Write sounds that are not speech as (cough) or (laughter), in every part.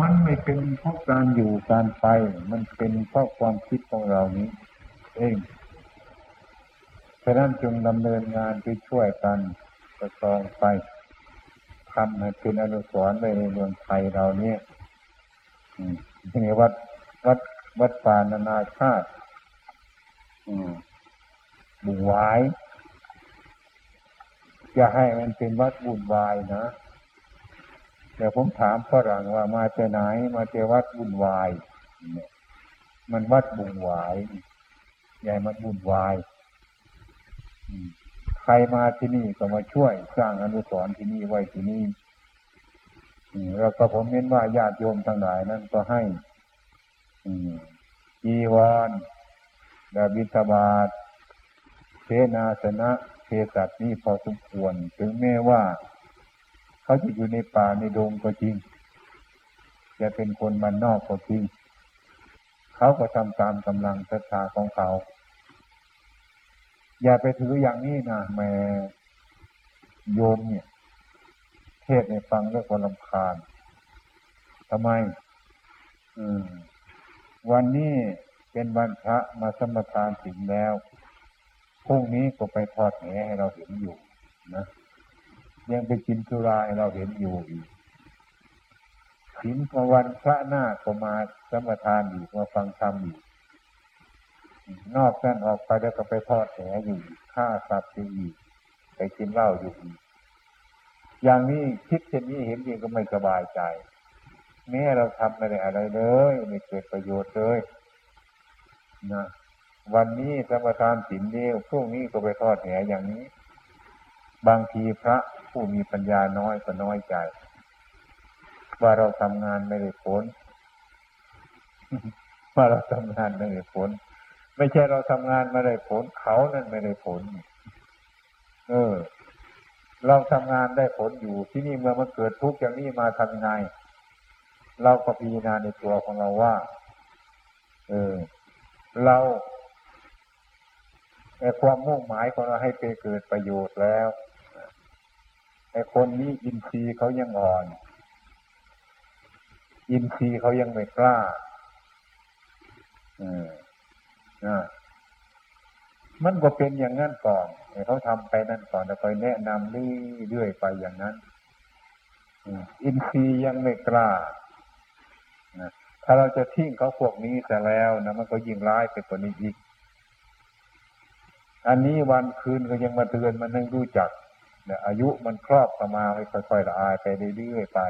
มันไม่เป็นเพราะการอยู่การไป มันเป็นเพราะความคิดของเรานี้ เองฉะนั้นจึงดำเนินงานที่ช่วยกันประคองไปทำให้เป็นอนุสรณ์ในเมืองไทยเราเนี่ยนี่วัดวัดวัดป่านานาชาติบุญวาย จะให้มันเป็นวัดบุญวายนะ แต่ผมถามฝรั่งว่ามาจากไหน มาจากวัดบุญวายมันวัดบุญวายใหญ่มันบุญวายใครมาที่นี่ก็มาช่วยสร้างอนุสรณ์ที่นี่ไว้ที่นี่แล้วก็ผมเน้นว่าญาติโยมทั้งหลายนั้นก็ให้จีวรดาบิตบาทเทนาสนะเทสัตนี่พอสมควร ถึงแม้ว่า เขาจะอยู่ในป่าในดงก็จริง จะเป็นคนมันนอกก็จริง เขาก็ทำตามกำลังศรัทธาของเขา อย่าไปถืออย่างนี้นะแม่โยมเนี่ย เทศในฟังแล้วก็ลำคาญทำไมอืมวันนี้เป็นวันพระมาสมทานถึงแล้วพรุ่งนี้ก็ไปทอดแหให้เราเห็นอยู่นะ ยังไปกินสุราให้เราเห็นอยู่อีกถึงวันพระหน้าก็มาสมทานอีกมาฟังธรรมอีกนอกนั้นออกไปแล้วก็ไปทอดแหอยู่ฆ่าสัตว์อยู่ไปกินเหล้าอยู่อย่างนี้คิดเช่นนี้เห็นเองก็ไม่สบายใจแม้เราทำไม่ได้อะไรเลยไม่เกิดประโยชน์เลยนะวันนี้สมทานสินเดียวพรุ่งนี้ก็ไปทอดแหอย่างนี้ บางทีพระ ผู้มีปัญญาน้อยก็น้อยใจ ว่าเราทำงานไม่ได้ผล ว่าเราทำงานไม่ได้ผล ไม่ใช่เราทำงานไม่ได้ผล เขานั่นไม่ได้ผล เออ เราทำงานได้ผลอยู่ที่นี่เมื่อมันเกิดทุกข์อย่างนี้มาทำไง เราก็พิจารณาในตัวของเราว่า เออ เราไอ้ความมุ่งหมายของเราให้ไปเกิดประโยชน์แล้ว ไอ้คนนี้อินทรีย์เขายังอ่อน อินทรีย์เขายังไม่กล้าอืมมันก็เป็นอย่างนั้นก่อนเขาทำไปนั่นก่อนแล้วคอยแนะนำเรื่อยๆไปอย่างนั้นอินทรีย์ยังไม่กล้าถ้าเราจะทิ้งเขาพวกนี้แต่แล้วนะมันก็ยิ่งร้ายไปกว่านี้อีก อันนี้วันคืนก็ยังมาเตือนมันให้รู้จัก เนี่ยอายุมันครอบประมาค่อยๆละอายไปเรื่อยๆไป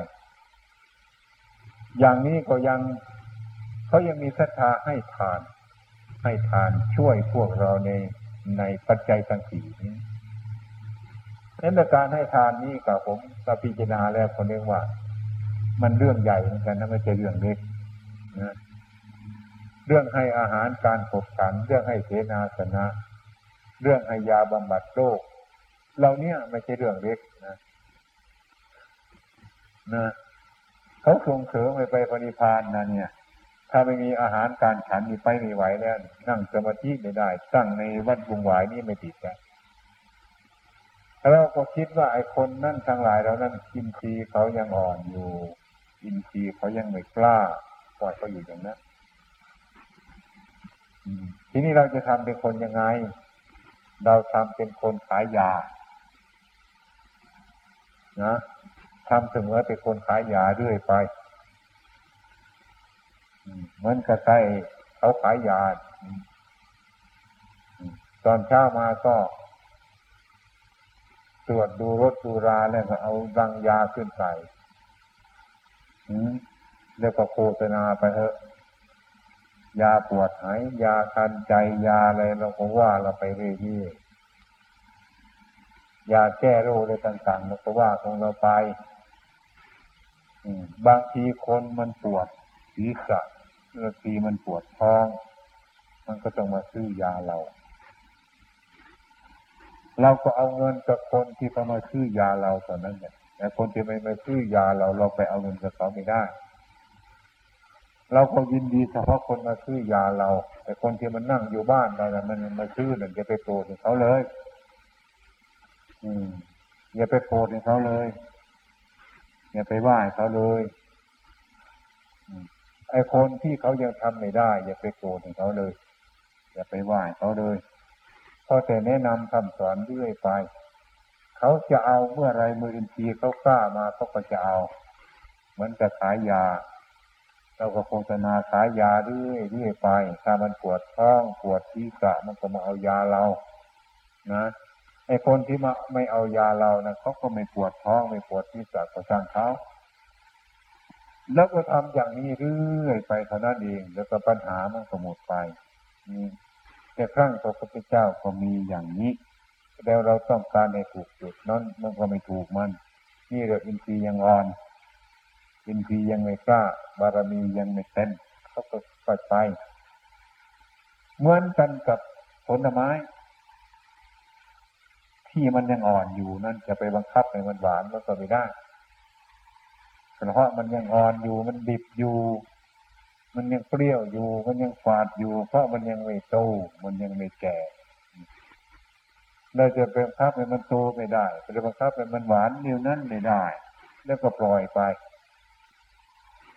อย่างนี้ก็ยังเขายังมีศรัทธาให้ทาน ให้ทานช่วยพวกเราในในปัจจัยทั้งสี่นี้นั้นการให้ทานนี้กับผมกับพิจารณาแล้วคนเรียกว่า มันเรื่องใหญ่เหมือนกันนะไม่ใช่เรื่องเล็กนะเรื่องให้อาหารการขบฉัน เรื่องให้เสนาสนะ เรื่องให้ยาบำบัดโรค เราเนี่ยไม่ใช่เรื่องเล็กนะนะเขาส่งเสริมไปไปปณิพานนะเนี่ย ถ้าไม่มีอาหารการฉันมีไปไม่ไหวแล้ว นั่งสมาธิไม่ได้ ตั้งในวัดบุงหวายนี่ไม่ติดกันเราก็คิดว่าไอ้คนนั่นทั้งหลายเรานั่นอินทรีย์เขายังอ่อนอยู่อินทรีย์เขายังไม่กล้าปล่อยเขาอยู่อย่างนั้นทีนี้เราจะทำเป็นคนยังไง เราทำเป็นคนขายยา นะทำเสมอเป็นคนขายยาเรื่อยไปเหมือนกับใส่เขาขายยาตอนเช้ามาก็ตรวจดูรถดูราแล้วก็เอาดังยาขึ้นใส่แล้วก็โฆษณาไปเถอะ ยาปวดหาย ยาคันใจยาอะไรเราก็ว่าเราไปเรื่อยๆ ยาแก้โรคอะไรต่างๆเราก็ว่าของเราไปบางทีคนมันปวดศีรษะเมื่อทีมันปวดท้อง มันก็ต้องมาซื้อยาเรา เราก็เอาเงินกับคนที่เขามาซื้อยาเราตอนนั้นเนี่ยแต่คนที่ไม่มาซื้อยาเราเราไปเอาเงินกับเขาไม่ได้ เราก็ยินดีเฉพาะคนมาซื้อยาเรา แต่คนที่มันนั่งอยู่บ้านเราเนี่ยมันมาซื้อเนี่ยจะไปโปรดเขาเลย อย่าไปโปรดเขาเลย อย่าไปไหว้เขาเลยไอ้คนที่เขายังทำไม่ได้ อย่าไปโกรธเขาเลย อย่าไปว่าเขาเลยพอแต่แนะนำคำสอนเรื่อยไป เขาจะเอาเมื่อไรมืออินทรีย์เขากล้ามาเขาก็จะเอา เหมือนกับขายยา เราก็โฆษณาขายยาเรื่อยเรื่อยไป ถ้ามันปวดท้องปวดที่กะมันก็มาเอายาเรา นะ ไอ้คนที่มาไม่เอายาเรานะเขาก็ไม่ปวดท้องไม่ปวดที่กะก็ช่างเขาแล้วก็ทำอย่างนี้เรื่อยไปเท่านั้นเองแล้วก็ปัญหามันก็หมดไปแต่ครั้งพระพุทธเจ้าก็มีอย่างนี้ แล้วเราต้องการในถูกจุดนั้นมันก็ไม่ถูกมัน นี่เราอินทรีย์ยังอ่อน อินทรีย์ยังไม่กล้า บารมียังไม่เต็มเขาก็ปไป เหมือนกันกับผลไม้ ที่มันยังอ่อนอยู่นั่นจะไปบังคับให้มันหวานมันก็ไม่ได้เพราะมันยังอ่อนอยู่มันดิบอยู่ มันยังเปรี้ยวอยู่ มันยังฝาดอยู่ เพราะมันยังไม่โตมันยังไม่แก่เราจะเป็นคับให้มันโตไม่ได้จะบังคับให้มันหวานนิ้วนั้นไม่ได้ แล้วก็ปล่อยไป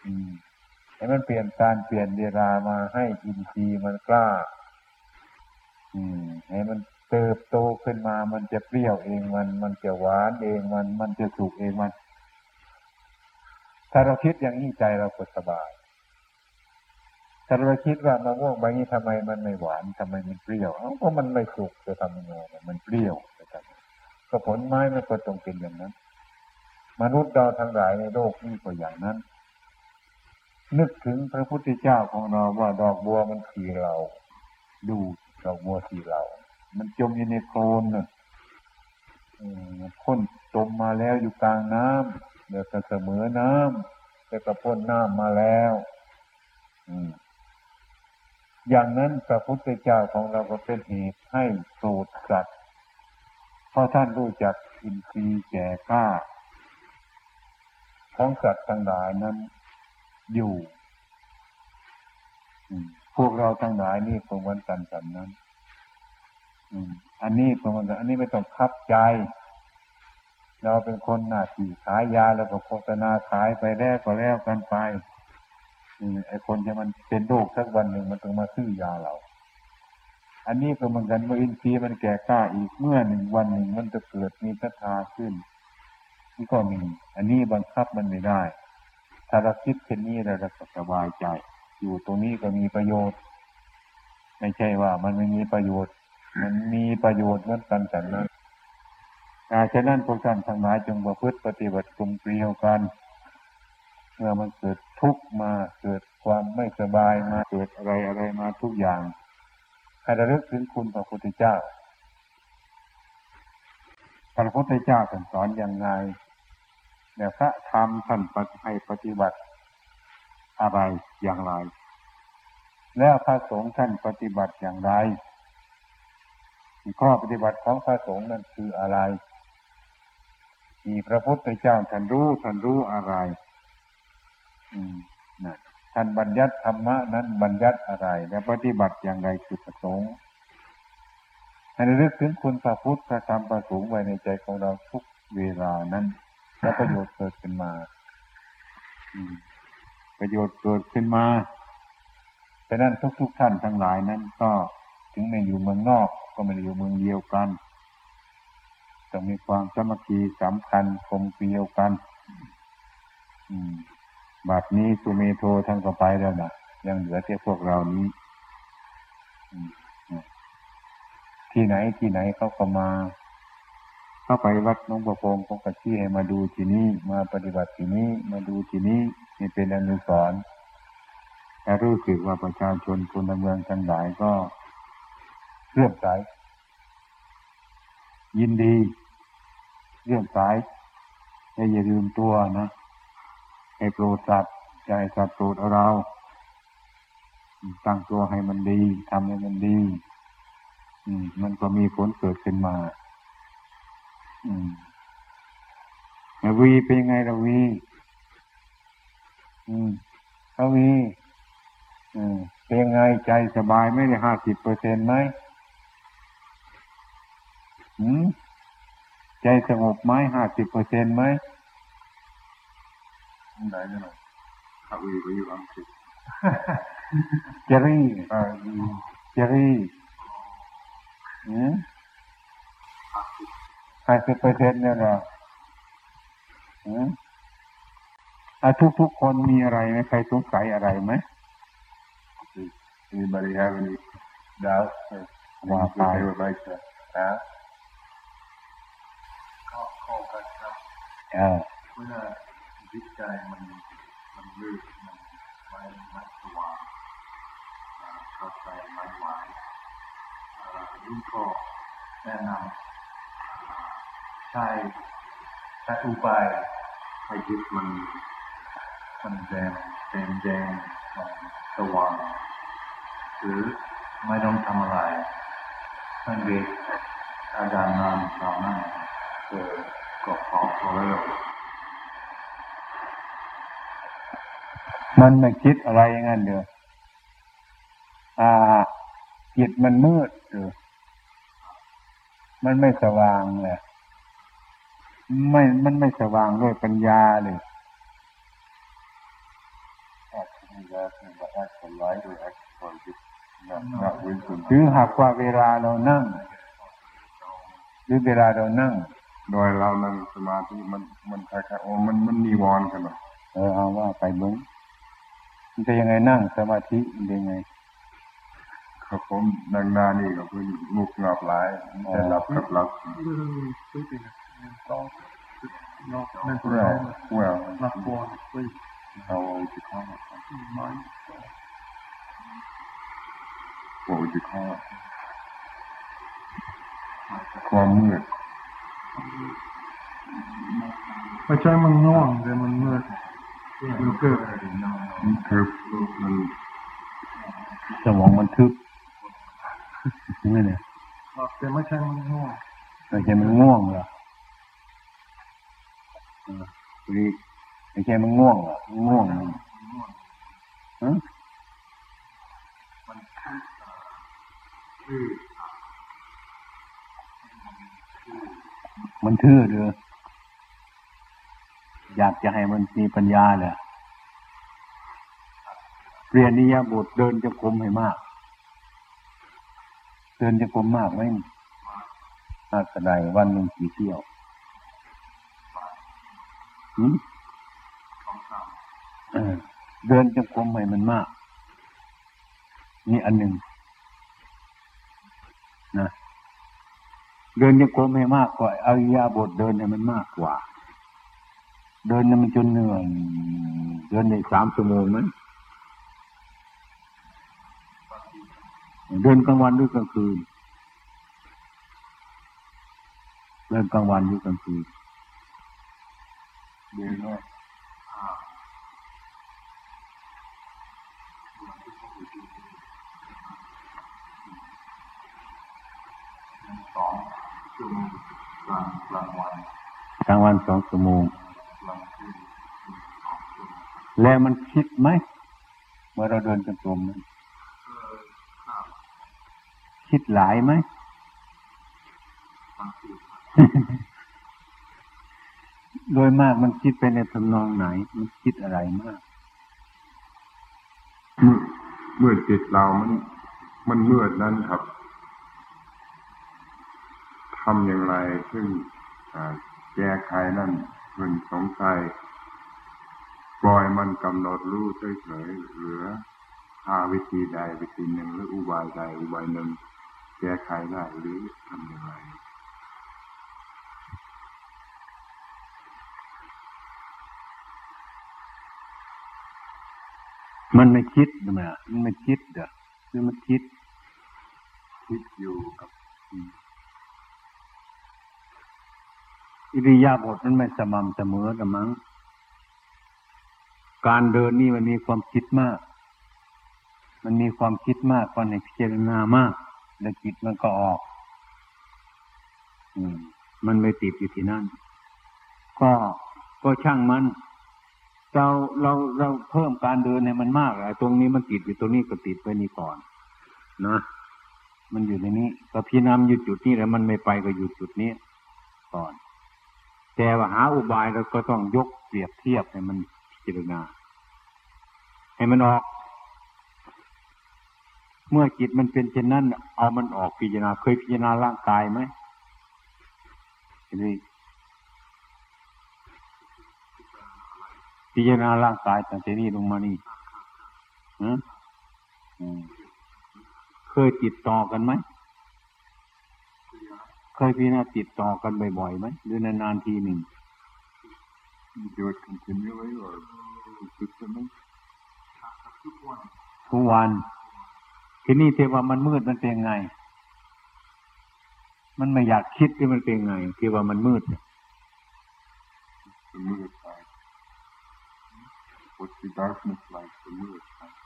อืมให้มันเปลี่ยนการเปลี่ยนเวลามาให้อินทรีย์มันกล้า อืมให้มัน เติบโตขึ้นมา มันจะเปรี้ยวเองมัน มันจะหวานเองมัน มันจะสุกเองมัน ถ้าเราคิดอย่างนี้ใจเราก็สบาย ถ้าเราคิดว่ามะม่วงใบนี้ทำไมมันไม่หวานทำไมมันเปรี้ยวเอ้าก็มันไม่สุกจะทำยังไงมันเปรี้ยวจะทำก็ผลไม้มันก็ต้องเป็นอย่างนั้น มนุษย์เราทั้งหลายในโลกนี้ก็อย่างนั้น นึกถึงพระพุทธเจ้าของเราว่าดอกบัวมันคือเรา ดูดอกบัวคือเรา มันจมอยู่ในโคลนน่ะพ้นจมมาแล้วอยู่กลางน้ำเดี๋ยวก็เสมอน้ำเดี๋ยวก็พ้นน้ำมาแล้วอืมอย่างนั้นพระพุทธเจ้าของเราก็เป็นเหตุให้สูตรสัตว์เพราะท่านรู้จักอินทรีย์แก่กล้าของสัตว์ทั้งหลายนั้นอยู่พวกเราทั้งหลายนี่คงวันกันสันนั้น อันนี้คงวันกันอันนี้ไม่ต้องคับใจ เราเป็นคนหน้าที่ขายยาแล้วก็โฆษณาขายไปแล้วก็แล้วกันไปไอ้คนที่มันเป็นโรคสักวันหนึ่งมันต้องมาซื้อยาเรา อันนี้ก็เหมือนกันเมื่ออินทรีย์มันแก่กล้าอีกเมื่อหนึ่งวันหนึ่งมันจะเกิดมีศรัทธาขึ้นนี่ก็มี อันนี้บังคับมันไม่ได้ ถ้าเราคิดเช่นนี้เราจะสบายใจ อยู่ตรงนี้ก็มีประโยชน์ ไม่ใช่ว่ามันไม่มีประโยชน์ มันมีประโยชน์เหมือนกันแต่นั้นอาฉะนั้นพวกท่านทั้งหลายจงประพฤติปฏิบัติกลมเกลียวกัน เมื่อมันเกิดทุกข์มาเกิดความไม่สบายมาเกิดอะไรอะไรมาทุกอย่าง ให้ระลึกถึงคุณพระพุทธเจ้า พระพุทธเจ้าท่านสอนอย่างไรแต่พระธรรมท่านปฏิให้ปฏิบัติอะไรอย่างไร แล้วพระสงฆ์ท่านปฏิบัติอย่างไร ข้อปฏิบัติของพระสงฆ์นั้นคืออะไรมีพระพุทธเจ้าท่านรู้ท่านรู้อะไรท่านบัญญัติธรรมะนั้นบัญญัติอะไร และปฏิบัติอย่างไรคือประสงค์ให้ระลึกถึงคุณพระพุทธพระธรรมพระสงฆ์ไว้ในใจของเราทุกเวลานั้นและประโยชน์เกิดขึ้นมาประโยชน์เกิดขึ้นมาแต่นั้นทุกๆท่านทั้งหลายนั้นก็ถึงในอยู่เมืองนอก ก็ไม่ได้อยู่เมืองเดียวกันต้องมีความสมัคคีสำคัญคงเกลียวกันอืมบัดนี้สุเมโททั้งก็ไปแล้วนะยังเหลือแต่พวกเรานี้ที่ไหนที่ไหนเขาก็มาเข้าไปวัดน้องประพงศ์เขาก็ชี้ให้มาดูที่นี้มาปฏิบัติที่นี้มาดูที่นี้นี่เป็นอนุสรณ์แต่รู้สึกว่าประชาชนคนเมืองทั้งหลายก็ เลื่อมใสยินดีเรื่องสายอย่าลืมตัวนะให้โปรดสัตว์ใจสัตว์โปรดเราตั้งตัวให้มันดีทำให้มันดี อืม มันก็มีผลเกิดขึ้นมา อืมวีเป็นยังไงเราวี อืมเขาวี อืมเป็นยังไงใจสบายไม่ได้ห้าสิบเปอร์เซ็นต์ไหม ใจสงบไหมห้าสิบเปอร์เซ็นไหมไหนหน่อยขับวีไปอยู่อังกฤษเจอรี่เออเจอรี่อืมห้าสิบเปอร์เซ็นต์เนี่ยเหรออืมอะทุกทุกๆคนมีอะไรไหมใครสงสัยอะไรไหม Anybody have any doubts or ว่า things ไป that they would like to ask? ก็ข้อกันครับ เมื่อจิตใจมันมันมืดมันไม่ไม่สว่างเข้าใจไม่ไหวอ่ารุ่นก็แนะนำใช้ใช้อุบายให้จิตมันมันแดงแดงแดงสว่างหรือไม่ต้องทำอะไรสังเกตอาการย์นานตามนั้นเออ ก็พอพอแล้วมันไม่คิดอะไรอย่างนั้นเด้ออ่าจิตมันมืดเด้อมันไม่สว่างเลยไม่ มันไม่สว่างด้วยปัญญาเลยหรือหากว่าเวลาเรานั่ง หรือเวลาเรานั่ง โดยเรานั่งสมาธิมันมันคล้ายๆโอ้มันมันมีวรณ์กันเนาะเออเอาว่าไปเบิ้งมันจะยังไงนั่งสมาธิมันจะยังไงครับผมดังหน้านี่ก็เพิ่งงุกงับหลายแต่หลับกับหลับ Literally sleeping and thought, not mental well illness, well not born to sleep. how would you call it Mind. what would you call it ความมืด ไม่ใช่มันง่วงแต่มันมืดมันเกิดมันคือมันสมองมันทึบนี่เนี่ยแต่ไม่ใช่มันง่วงไม่ใช่มันง่วงเหรอเออนี่ไม่ใช่มันง่วงเหรอมันง่วงมันฮะคือมั มันทื่อเด้ออยากจะให้มันมีปัญญาแหละเปลี่ยนนิยาบทเดินจะกรมให้มาก เดินจะกรมมากไหมมากกระไดวันหนึ่งกี่เที่ยวหืมเดินจะกรมให้มันมาก นี่อันหนึ่งนะ เดินยังกรมให้มากกว่าอาอิริยาบทเดินให้มันมากกว่า เดินเนี่ยมันจนเหนื่อยเดินในสามชั่วโมงไหมเดินกลางวันหรือกลางคืน เดินกลางวันหรือกลางคืนเดินว่าสองชั่วโมง กลางกลางวันกลางวันสองชั่วโมงกลางคืนแล้วมันคิดไหมเมื่อเราเดินจงกรมนั้นคิดหลายไหมโดยมากมันคิดไปในทำนองไหน มันคิดอะไรมาก เมื่อเมื่อจิตเรามัน มันมืดนั้นครับ ทำอย่างไรซึ่งแก้ไขนั่นเพิ่นสงสัยปล่อยมันกำหนดรู้เฉยๆเหลือหาวิธีใดวิธีหนึ่งหรืออุบายใดอุบายหนึ่งแก้ไขได้หรือทำอย่างไรมันไม่คิดใช่อะมันไม่คิดเด้อคือมันคิด คิดอยู่ครับ อิริยาบถมันไม่สม่ำเสมอกันมั้ง การเดินนี่มันมีความคิดมาก มันมีความคิดมากกว่าในพิจารณามาก แล้วจิตมันก็ออก อืม มันไม่ติดอยู่ที่นั่น ก็ก็ช่างมัน เราเราเราเพิ่มการเดินให้มันมากอ้ตรงนี้มันติดอยู่ตรงนี้ก็ติดไว้นี่ก่อน นะมันอยู่ในนี้ก็พี่นำอยู่จุดนี้แล้วมันไม่ไปก็อยู่จุดนี้ก่อน แต่ว่าหาอุบายเราก็ต้องยกเปรียบเทียบให้มันพิจารณา ให้มันออก เมื่อจิตมันเป็นเช่นนั้น เอามันออกพิจารณา เคยพิจารณาร่างกายไหมนี้พิจารณาร่างกายตั้งแต่นี้ลงมานี่เคยติดต่อกันไหม เคยพิจารณาติดต่อกันบ่อยๆไหมหรือนานๆทีหนึ่ง do it continually or consistently ทุกวันทีนี้เทว่ามันมืดมันเป็นไง มันไม่อยากคิดที่มันเป็นไงที่ว่ามันมืดเนี่ย the mood side what's the darkness like the mood side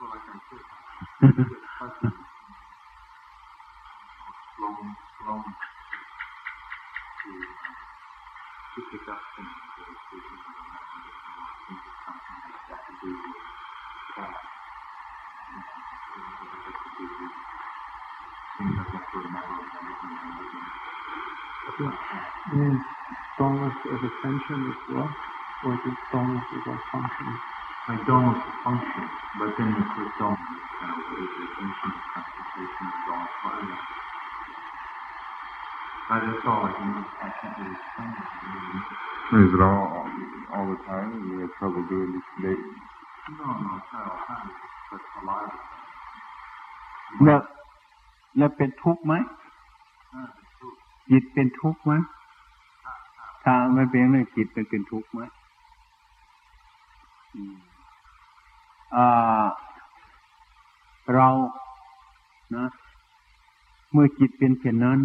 Well, like I said, it's touching, flowing, flowing to, uh, to pick up things that are speaking of the mind, that you know, think of something that's got to do with that, you know, or that has to do with things that have to remember and everything and everything. means dullness of attention as well, or just dullness of our functioning. My dullness of function, but then the first dullness, kind of what is the attention, concentration, dullness, what is that? Uh, that's all I can, I can't really explain it. really. is it all all the time you have trouble doing this today No, no, it's not all the time, it's just but a lot of the time. แล้วแล้วเป็นทุกข์ไหม Ah, it's true. จิตเป็นทุกข์ไหมถ้าไม่เป็นเรื่องจิตเป็นเป็นทุกข์ไหมอืมอ่า เรานะเมื่อจิตเป็นเช่นนั้น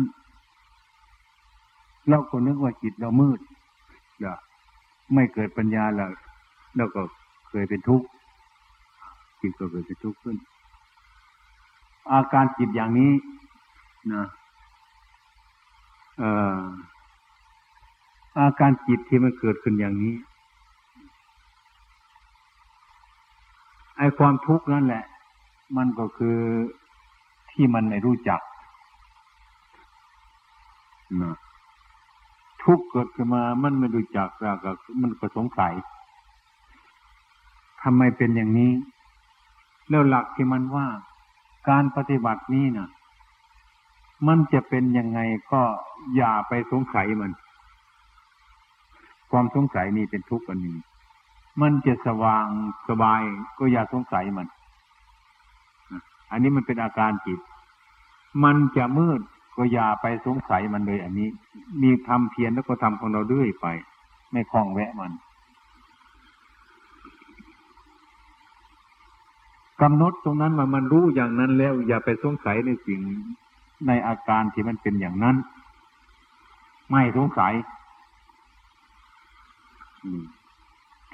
เราก็นึกว่าจิตเรามืดอย่าไม่เกิดปัญญาแล้วเราก็เคยเป็นทุกข์จิตก็เกิดเป็นทุกข์ขึ้น อาการจิตอย่างนี้นะออาการจิตที่มันเกิดขึ้นอย่างนี้ ไอ้ความทุกข์นั่นแหละ มันก็คือที่มันไม่รู้จักนะทุกข์เกิดขึ้นมา มันไม่รู้จักแล้วก็มันก็สงสัยทำไมเป็นอย่างนี้ แล้วหลักที่มันว่า การปฏิบัตินี้นะมันจะเป็นยังไงก็อย่าไปสงสัยมัน ความสงสัยนี่เป็นทุกข์อันหนึ่ง มันจะสว่างสบายก็อย่าสงสัยมัน อันนี้มันเป็นอาการจิต มันจะมืดก็อย่าไปสงสัยมันเลย อันนี้ มีทำเพียรแล้วก็ทำของเราเรื่อยไป ไม่คล้องแวะมันกำหนดตรงนั้นมามันรู้อย่างนั้นแล้ว อย่าไปสงสัยในสิ่งในอาการที่มันเป็นอย่างนั้น ไม่สงสัย อืม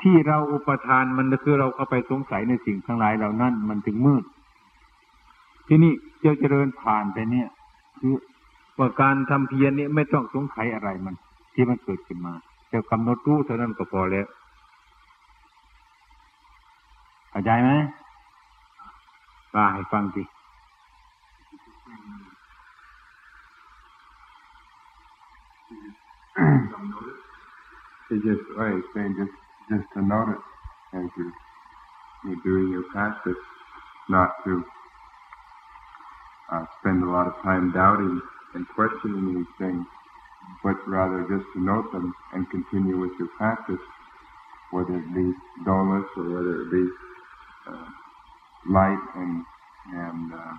ที่เราอุปทานมันก็คือเราเข้าไปสงสัยในสิ่งทั้งหลายเหล่านั้น มันถึงมืด ที่นี่เจ้าเจริญผ่านไปเนี่ย คือว่าการทำเพียรนี่ไม่ต้องสงสัยอะไรมัน ที่มันเกิดขึ้นมาแต่กำหนดรู้เท่านั้นก็พอแล้วเข้าใจไหมว่าให้ฟังสิ It's just right, saying just just to notice as you're you're doing your practice, not to uh, spend a lot of time doubting and questioning these things, but rather just to note them and continue with your practice, whether it be dullness or whether it be uh, light and and uh,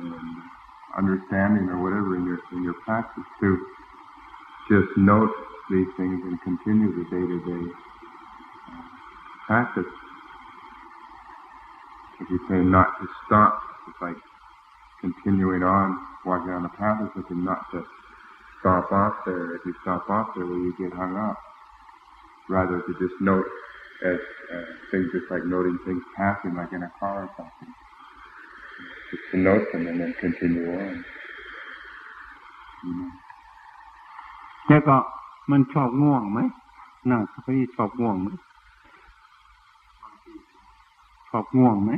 and understanding or whatever in your in your practice to just note these things and continue the day-to-day uh, practice. If you say not to stop, it's like continuing on walking on the path or something, not to stop off there. If you stop off there, well, you get hung up. Rather to just note as uh, things just like noting things passing, like in a car or something. Just to note them and then continue on. You know. แล้วก็มันชอบง่วงไหมนั่งสมาธิชอบง่วงไหมชอบง่วงไหม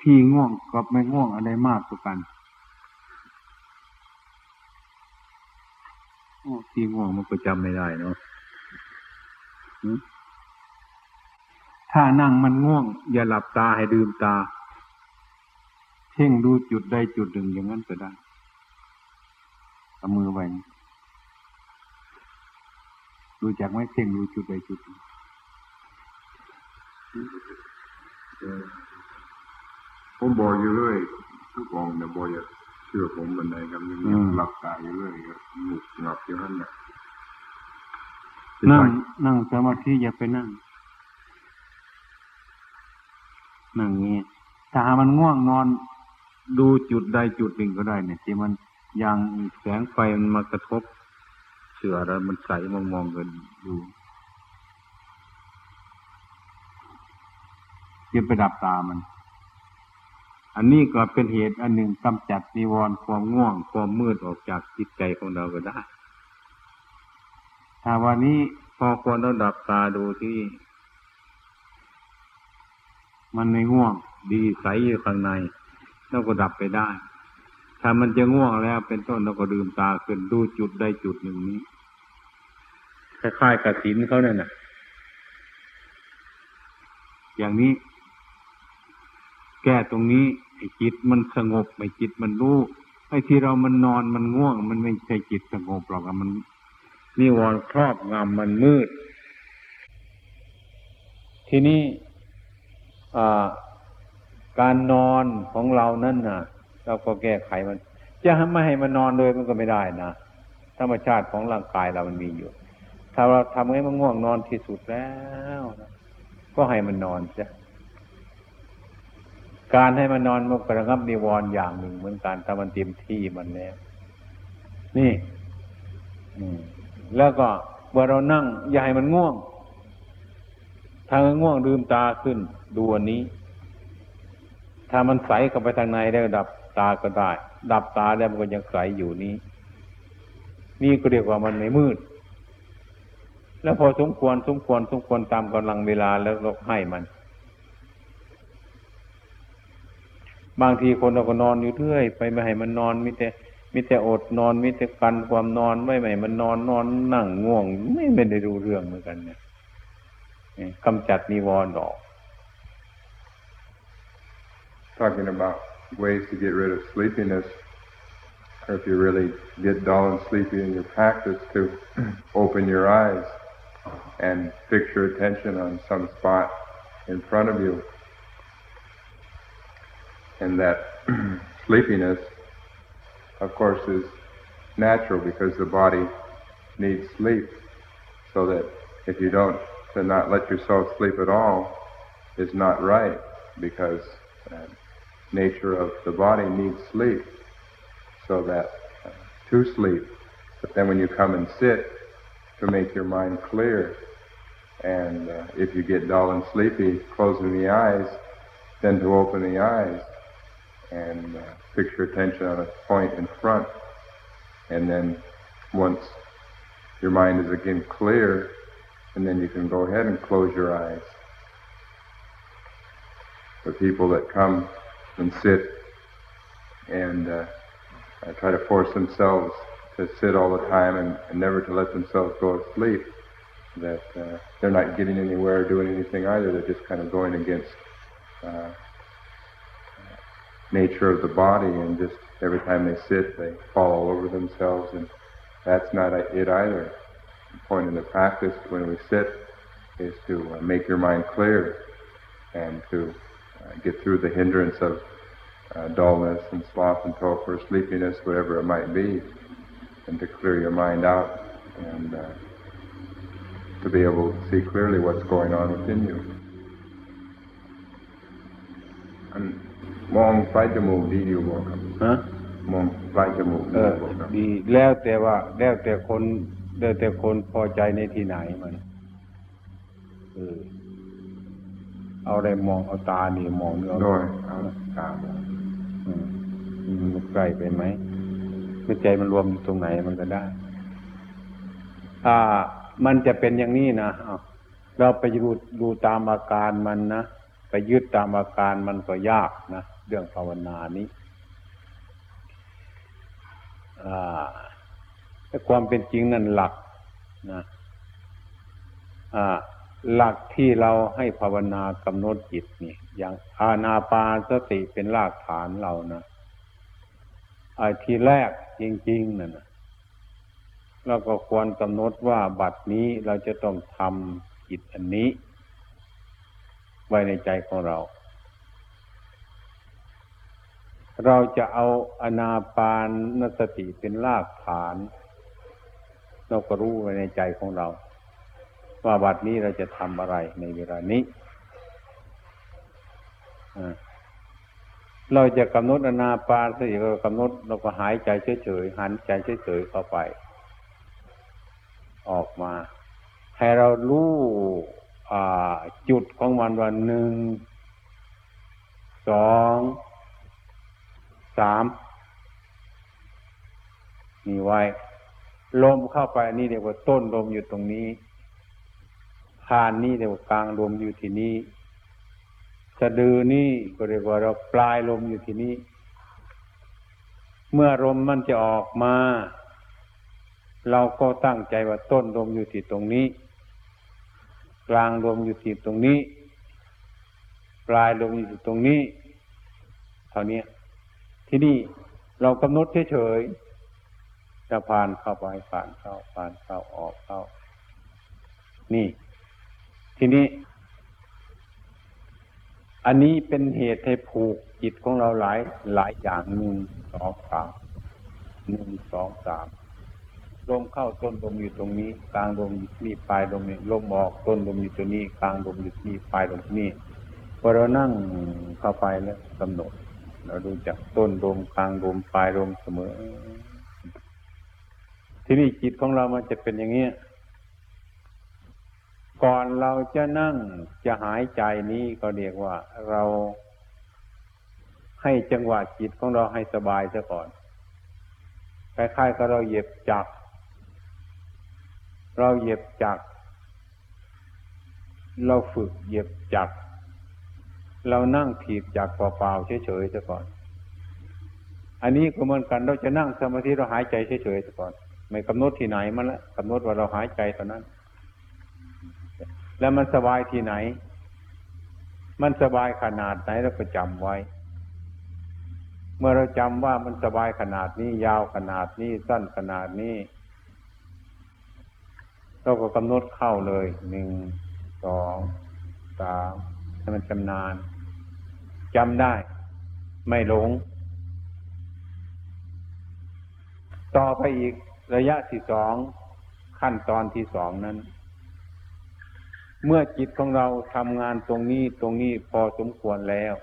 ที่ง่วงกับไม่ง่วงอะไรมากกว่ากันอที่ง่วงมันก็จำไม่ได้เนาะถ้านั่งมันง่วง อย่าหลับตาให้ดื่มตา เพ่งดูจุดใดจุดหนึ่งอย่างนั้นก็ได้ เอามือไว้นี่รู้จักไหมเพ่งดูจุดใดจุดหนึ่งผมบอกอยู่เรื่อยทุกองเนี่ยบอกอย่าเชื่อผมบันไดครับยังหลับตาอยู่เรื่อยครับหนุกหงับอยู่นั่นแหละนั่งนั่งสมาธิอย่าไปนั่ง นั่งงี้ถ้าหามันง่วงนอน ดูจุดใดจุดหนึ่งก็ได้เนี่ยที่มัน ยังแสงไฟมันมากระทบเสือแล้วมันใสมองมองๆกันดูอย่าไปดับตามัน อันนี้ก็เป็นเหตุอันหนึ่งกำจัดนิวรณ์ความง่วง ความมืดออกจากจิตใจของเราก็ได้ ถ้าวันนี้พอควรเราดับตาดูที่ มันไม่ง่วง ดีใสอยู่ข้างใน เราก็ดับไปได้ ถ้ามันจะง่วงแล้ว เป็นต้นเราก็ดื่มตาขึ้นดูจุดใดจุดหนึ่งนี้คล้ายๆกับศีลเขาเนี่ยนะอย่างนี้ แก้ตรงนี้ไอ้จิตมันสงบไอ้จิตมันรู้ไอ้ที่เรามันนอนมันง่วง มันไม่ใช่จิตสงบหรอกอะมันนิวรณ์ครอบงำมันมืด ทีนี้อ่าการนอนของเรานั่นน่ะ เราก็แก้ไขมัน จะไม่ให้มันนอนเลยมันก็ไม่ได้นะธรรมชาติของร่างกายเรามันมีอยู่ ถ้าเราทำให้มันง่วงนอนที่สุดแล้วก็ให้มันนอนซะการให้มันนอนมันกระงับนิวรณ์อย่างหนึ่ง เหมือนกันถ้ามันเต็มที่มันแล้วนี่แล้วก็เมื่อเรานั่ง อย่าให้มันง่วง ถ้ามันง่วงลืมตาขึ้นดูอันนี้ ถ้ามันใสเข้าไปทางในได้ดับ ตาก็ได้ ดับตาแล้วมันก็ยังใสอยู่นี้ นี่ก็เรียกว่ามันไม่มืด แล้วพอสมควรสมควรสมควรตามกำลังเวลาแล้วเราให้มัน บางทีคนเราก็นอนอยู่เรื่อย ไปไม่ให้มันนอนมิแต่มิแต่อดนอนมิแต่กันความนอนไม่ไม่ให้มันนอนนอนนั่งง่วง ไม่ไม่ได้รู้เรื่องเหมือนกันเนี่ยนี่กำจัดนิวรณ์ออก talking about ways to get rid of sleepiness, or if you really get dull and sleepy in your practice, to (clears throat) open your eyes and fix your attention on some spot in front of you. And that (clears throat) sleepiness, of course, is natural because the body needs sleep. So that if you don't, to not let yourself sleep at all is not right because uh, nature of the body needs sleep so that uh, to sleep. But then when you come and sit, to make your mind clear, and uh, if you get dull and sleepy, closing the eyes, then to open the eyes and uh, fix your attention on a point in front. And then once your mind is again clear, and then you can go ahead and close your eyes. The people that come and sit and uh, uh, try to force themselves to sit all the time and, and never to let themselves go to sleep, that uh, they're not getting anywhere or doing anything either. They're just kind of going against uh, nature of the body and just every time they sit, they fall all over themselves, and that's not it either. The point in the practice when we sit is to uh, make your mind clear and to get through the hindrance of uh, dullness and sloth and torpor, sleepiness, whatever it might be, and to clear your mind out and uh, to be able to see clearly what's going on within you. อันมองปลายจมูกดีอยู่บ่ครับ ฮะ มองปลายจมูก เอ ดี อ บ่ครับ ดีแล้วแต่ว่า แล้วแต่คนแล้วแต่คนพอใจในที่ไหนมันเออ เอาอะไรมองเอาตานี่มองเนื้อโดยเอาตามองอืมมันใกล้ไปไหมคือใจมันรวมอยู่ตรงไหนมันก็ได้อ่ามันจะเป็นอย่างนี้นะอ้าวเราไปดูดูตามอาการมันนะไปยึดตามอาการมันก็ยากนะเรื่องภาวนานี้อ่าแต่ความเป็นจริงนั่นหลักนะอ่า หลักที่เราให้ภาวนากำหนดจิตนี่อย่างอาณาปานสติเป็นรากฐานเรานะไอ้ที่แรกจริงๆนั่นนะเราก็ควรกำหนดว่าบัดนี้เราจะต้องทำจิตอันนี้ ไว้ในใจของเรา เราจะเอาอนาปานนสติเป็นรากฐาน เราก็รู้ไว้ในใจของเรา ว่าบัดนี้เราจะทำอะไรในเวลานี้เราจะกำหนดอนาปานสติเรากำหนดเราก็หายใจเฉยๆหันใจเฉยๆเข้าไป ออกมา ให้เรารู้จุดของมันวันหนึ่งสองสามนี่ไว้ ลมเข้าไปนี่เรียกว่าต้นลมอยู่ตรงนี้ คานนี่เรียกว่ากลางลมอยู่ที่นี่สะดือนี่ก็เรียกว่าเราปลายลมอยู่ที่นี่เมื่อลมมันจะออกมา เราก็ตั้งใจว่าต้นลมอยู่ที่ตรงนี้ กลางลมอยู่ที่ตรงนี้ ปลายลมอยู่ที่ตรงนี้เท่านี้ที่นี่เรากำหนดเฉยๆจะผ่านเข้าไปผ่านเข้าผ่านเข้าออกเข้า นี่ ทีนี้ อันนี้เป็นเหตุให้ผูกจิตของเราหลายหลายอย่างหนึ่งสองสามหนึ่งสองสามลมเข้าต้นลมอยู่ตรงนี้ กลางลมอยู่ที่นี่ปลายลมนี่ลมออกต้นลมอยู่ตรงนี้ กลางลมอยู่ที่นี่ปลายลมนี่พอเรานั่งเข้าไปแล้วกำหนด เราดูจากต้นลมกลางลมปลายลมเสมอ ที่นี่จิตของเรามันจะเป็นอย่างนี้ ก่อนเราจะนั่งจะหายใจนี้ก็เรียกว่าเราให้จังหวะจิตของเราให้สบายซะก่อน คล้ายๆกับเราเหยียบจักรเราเหยียบจักรเราฝึกเหยียบจักรเรานั่งถีบจักรเปล่าๆเฉยๆซะก่อน อันนี้ก็เหมือนกันเราจะนั่งสมาธิเราหายใจเฉยๆซะก่อน ไม่กำหนดที่ไหนมันละกำหนดว่าเราหายใจตอนนั้น แล้วมันสบายที่ไหน มันสบายขนาดไหนเราก็จำไว้ เมื่อเราจำว่ามันสบายขนาดนี้ยาวขนาดนี้สั้นขนาดนี้ เราก็กำหนดเข้าเลยหนึ่งสองสามให้มันชำนาญจำได้ ไม่หลง ต่อไปอีกระยะที่สองขั้นตอนที่สองนั้น เมื่อจิตของเราทำงานตรงนี้ตรงนี้พอสมควรแล้ว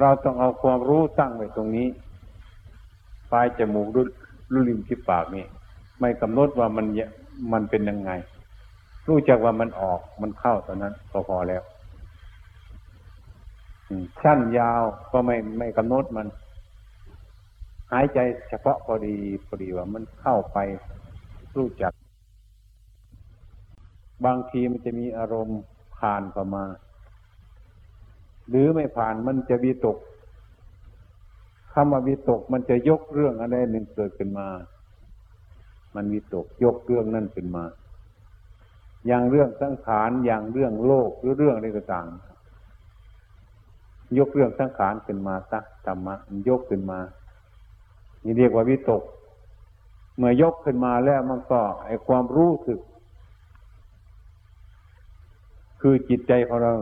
เราต้องเอาความรู้ตั้งไว้ตรงนี้ ปลายจมูกรุรุริมที่ปากนี่ไม่กำหนดว่ามันมันเป็นยังไง รู้จักว่ามันออกมันเข้าตอนนั้นพอพอแล้วสั้นยาวก็ไม่ไม่กำหนดมัน หายใจเฉพาะพอดีพอดีว่ามันเข้าไปรู้จัก บางทีมันจะมีอารมณ์ผ่านเข้ามา หรือไม่ผ่านมันจะวิตกคำว่าวิตกมันจะยกเรื่องอะไรหนึ่งเกิดขึ้นมา มันวิตกยกเรื่องนั่นขึ้นมา อย่างเรื่องสังขารอย่างเรื่องโลกหรือเรื่องอะไรต่างยกเรื่องสังขารขึ้นมาสักธรรมะมันยกขึ้นมานี่เรียกว่าวิตก เมื่อยกขึ้นมาแล้วมันก็ไอความรู้สึก คือจิตใจของเรา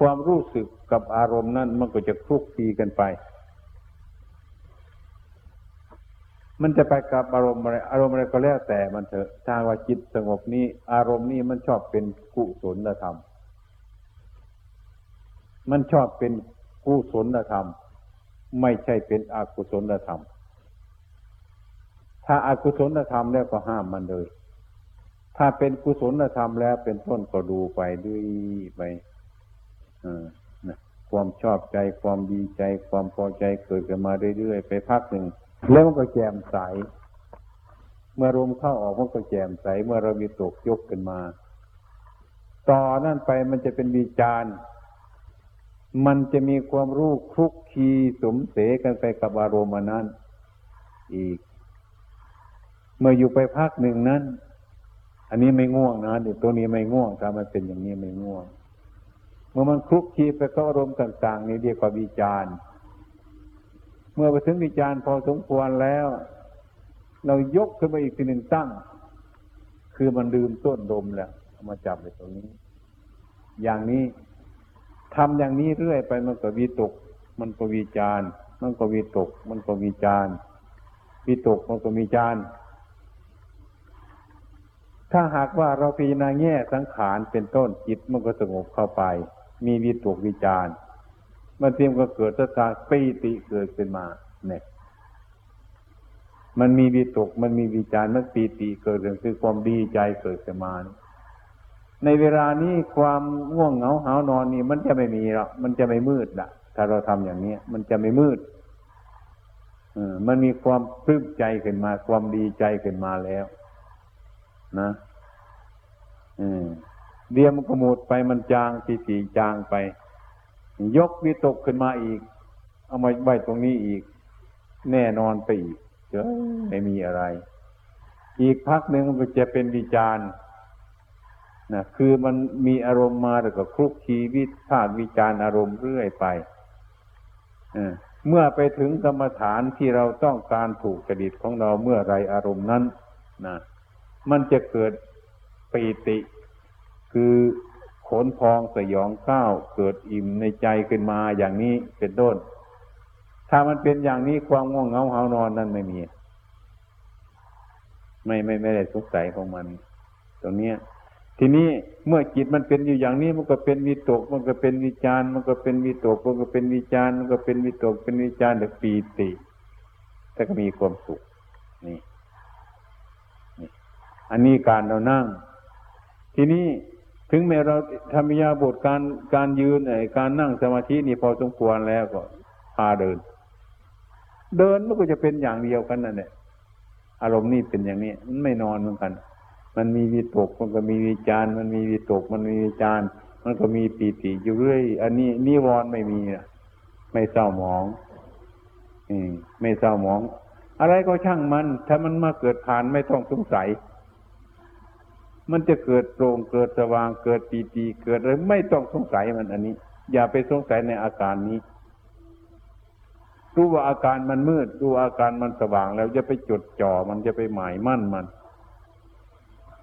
ความรู้สึกกับอารมณ์นั้นมันก็จะคลุกคลีกันไป มันจะไปกับอารมณ์อะไรอารมณ์อะไรก็แล้วแต่มันเถอะถ้าว่าจิตสงบนี้ อารมณ์นี้มันชอบเป็นกุศลธรรม มันชอบเป็นกุศลธรรม ไม่ใช่เป็นอกุศลธรรม ถ้าอากุศลธรรมแล้วก็ห้ามมันเลย ถ้าเป็นกุศลธรรมแล้วเป็นต้นก็ดูไปด้วยไปความชอบใจความดีใจ ความพอใจเกิดขึ้นมาเรื่อยๆไปพักหนึ่งแล้วมันก็แจ่มใส เมื่อลมเข้าออกมันก็แจ่มใส เมื่อเรามีตกยกขึ้นมา ต่อนั่นไปมันจะเป็นวิจารณ์มันจะมีความรู้คลุกคีสมเสกันไปกับอารมณ์นั้น อีก เมื่ออยู่ไปพักหนึ่งนั้น อันนี้ไม่ง่วงนะเดี๋ยวตัวนี้ไม่ง่วงถ้ามันเป็นอย่างนี้ไม่ง่วง เมื่อมันคลุกคลีไปก็อารมณ์ต่าง ๆ นี่เรียกว่าวิจารณ์ เมื่อไปถึงวิจารณ์พอสมควรแล้ว เรายกขึ้นมาอีกทีหนึ่งตั้ง คือมันลืมต้นดมแล้วมาจับไปตรงนี้ อย่างนี้ทำอย่างนี้เรื่อยไปมันก็วิตก มันก็วิจาร์มันก็วิตก มันก็วิจาร์วิตกมันก็วิจาร์ ถ้าหากว่าเราพิจารณาแง่สังขารเป็นต้นจิตมันก็สงบเข้าไป มีวิตกวิจารมันเตรียมก็เกิดสตาปีติเกิดขึ้นมา เนี่ย มันมีวิตกมันมีวิจารมันปีติเกิดขึ้นคือความดีใจเกิดขึ้นมาในเวลานี้ความง่วงเหงาหานอนนี่ มันจะไม่มีหรอกมันจะไม่มืดละถ้าเราทำอย่างนี้มันจะไม่มืดมันมีความปลื้มใจขึ้นมา ความดีใจขึ้นมาแล้ว นะเดียมกมูดไปมันจางตีสีจางไป ยกวิตกขึ้นมาอีก เอามาไว้ตรงนี้อีก แน่นอนไปอีกเจอไม่มีอะไร อีกพักหนึ่งมันจะเป็นวิจารณ์นะคือมันมีอารมณ์มาแล้วก็คลุกคีวิพาวิจารอารมณ์เรื่อยไปเมื่อไปถึงกรรมฐานที่เราต้องการถูกจดิตของเราเมื่อไรอารมณ์นั้นนะ มันจะเกิดปีติ คือขนพองสยองก้าวเกิดอิ่มในใจขึ้นมาอย่างนี้เป็นต้น ถ้ามันเป็นอย่างนี้ความง่วงเหงาหานอนนั่นไม่มี ไม่ไม่ไม่ได้สงสัยของมัน ตรงนี้ทีนี้เมื่อจิตมันเป็นอยู่อย่างนี้มันก็เป็นวิตก มันก็เป็นวิจารมันก็เป็นวิตกมันก็เป็นวิจารมันก็เป็นวิตกเป็นวิจารเดี๋ยวปีติแต่ก็มีความสุขนี่นี่ อันนี้การเรานั่ง ทีนี้ถึงแม้เราทำยาบทการการยืนไอ้การนั่งสมาธินี่พอสมควรแล้วก็พาเดิน เดินมันก็จะเป็นอย่างเดียวกันนั่นแหละอารมณ์นี่เป็นอย่างนี้ มันไม่นอนเหมือนกัน มันมีวิตกมันก็มีวิจารมันมีวิตก มันมีวิจารมันก็มีปีติอยู่เรื่อย อันนี้นิวรณ์ไม่มีนะไม่เศร้าหมองอืมไม่เศร้าหมอง อะไรก็ช่างมัน ถ้ามันมาเกิดผ่านไม่ต้องสงสัย มันจะเกิดโปร่งเกิดสว่างเกิดปีติเกิดอะไรไม่ต้องสงสัยมันอันนี้ อย่าไปสงสัยในอาการนี้ รู้ว่าอาการมันมืดรู้อาการมันสว่างแล้วจะไปจดจ่อมันจะไปหมายมั่นมัน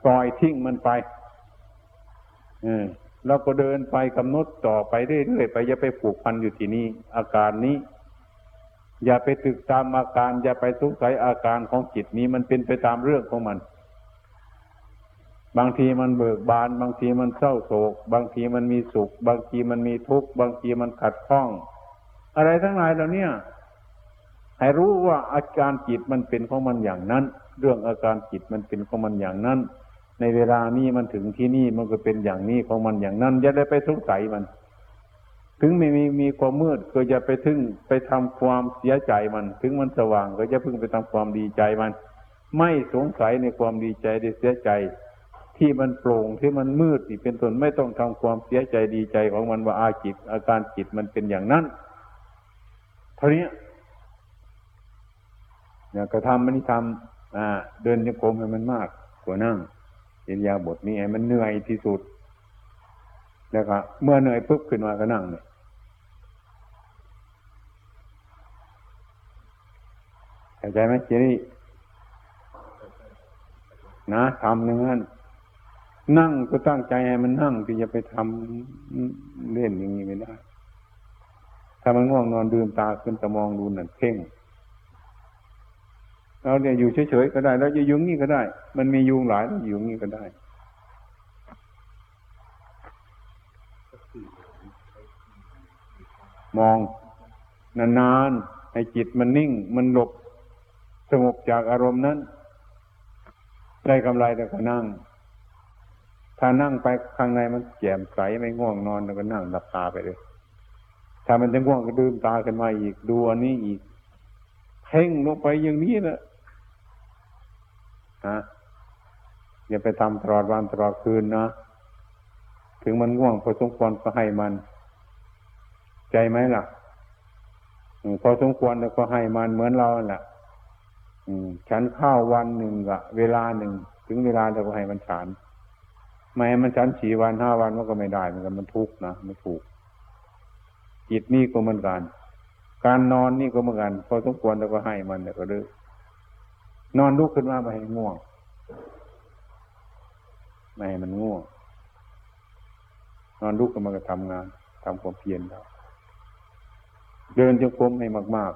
ปล่อยทิ้งมันไปเออเราก็เดินไปกำหนดต่อไปเรื่อยๆไปอย่าไปผูกพันอยู่ที่นี่อาการนี้ อย่าไปตึกตามอาการ อย่าไปสงสัยอาการของจิตนี้มันเป็นไปตามเรื่องของมัน บางทีมันเบิกบาน บางทีมันเศร้าโศก บางทีมันมีสุข บางทีมันมีทุกข์ บางทีมันขัดข้อง อะไรทั้งหลายเหล่านี้ให้รู้ว่าอาการจิตมันเป็นของมันอย่างนั้น เรื่องอาการจิตมันเป็นของมันอย่างนั้น ในเวลานี้มันถึงที่นี่มันก็เป็นอย่างนี้ของมันอย่างนั้นอย่าได้ไปสงสัยมัน ถึงไม่มีมีความมืดก็จะไปถึงไปทำความเสียใจมัน ถึงมันสว่างก็จะพึ่งไปทำความดีใจมัน ไม่สงสัยในความดีใจได้เสียใจ ที่มันโปร่งที่มันมืดที่เป็นตนไม่ต้องทำความเสียใจดีใจของมันว่าอาจิต อาการจิตมันเป็นอย่างนั้นเท่านี้เนี่ยกระทำมันนี่ทำอ่า เดินโยกมให้มันมากกว่านั่งอินยาบทนี้มันเหนื่อยที่สุด แล้วก็เมื่อเหนื่อยปุ๊บขึ้นมาก็นั่งเนี่ยเข้าใจไหมเจนี่นะทำอย่งนั้น นั่งก็ตั้งใจให้มันนั่งที่จะไปทำเล่นอย่างนี้ไม่ได้ ถ้ามันง่วงนอนดื่มตาขึ้นตะมองดูนั่นเพ่งเราเนี่ยอยู่เฉยๆก็ได้ แล้วจะยุงนี่ก็ได้ มันมียุงหลายแล้วยุงนี่ก็ได้มองนานๆให้จิตมันนิ่ง มันหลบสงบจากอารมณ์นั้น ได้กำไรแต่ก็นั่ง ถ้านั่งไปข้างในมันแจ่มใสไม่ง่วงนอนก็นั่งหลับตาไปเลยถ้ามันจะง่วงก็ดื่มตาขึ้นมาอีกดูอันนี้อีกเพ่งลงไปอย่างนี้นะนะอย่าไปทำตลอดวันตลอดคืนนะถึงมันง่วงพอสมควรก็ให้มัน ใจไหมล่ะพอสมควรแล้วก็ให้มันเหมือนเราแหละอืมฉันข้าววันหนึ่งกะเวลาหนึ่ง ถึงเวลาเราก็ให้มันฉัน ไม่ให้มันฉันสี่วันห้าวันมันก็ไม่ได้เหมือนกันมันทุกข์นะไม่ถูก จิตนี่ก็เหมือนกัน การนอนนี่ก็เหมือนกันพอสมควรเราก็ให้มันเนี่ยก็เลิกนอนลุกขึ้นมาไม่ให้ง่วงไม่ให้มันง่วงนอนลุกขึ้นมาก็ทำงานทำความเพียรเราเดินจงกรมให้มาก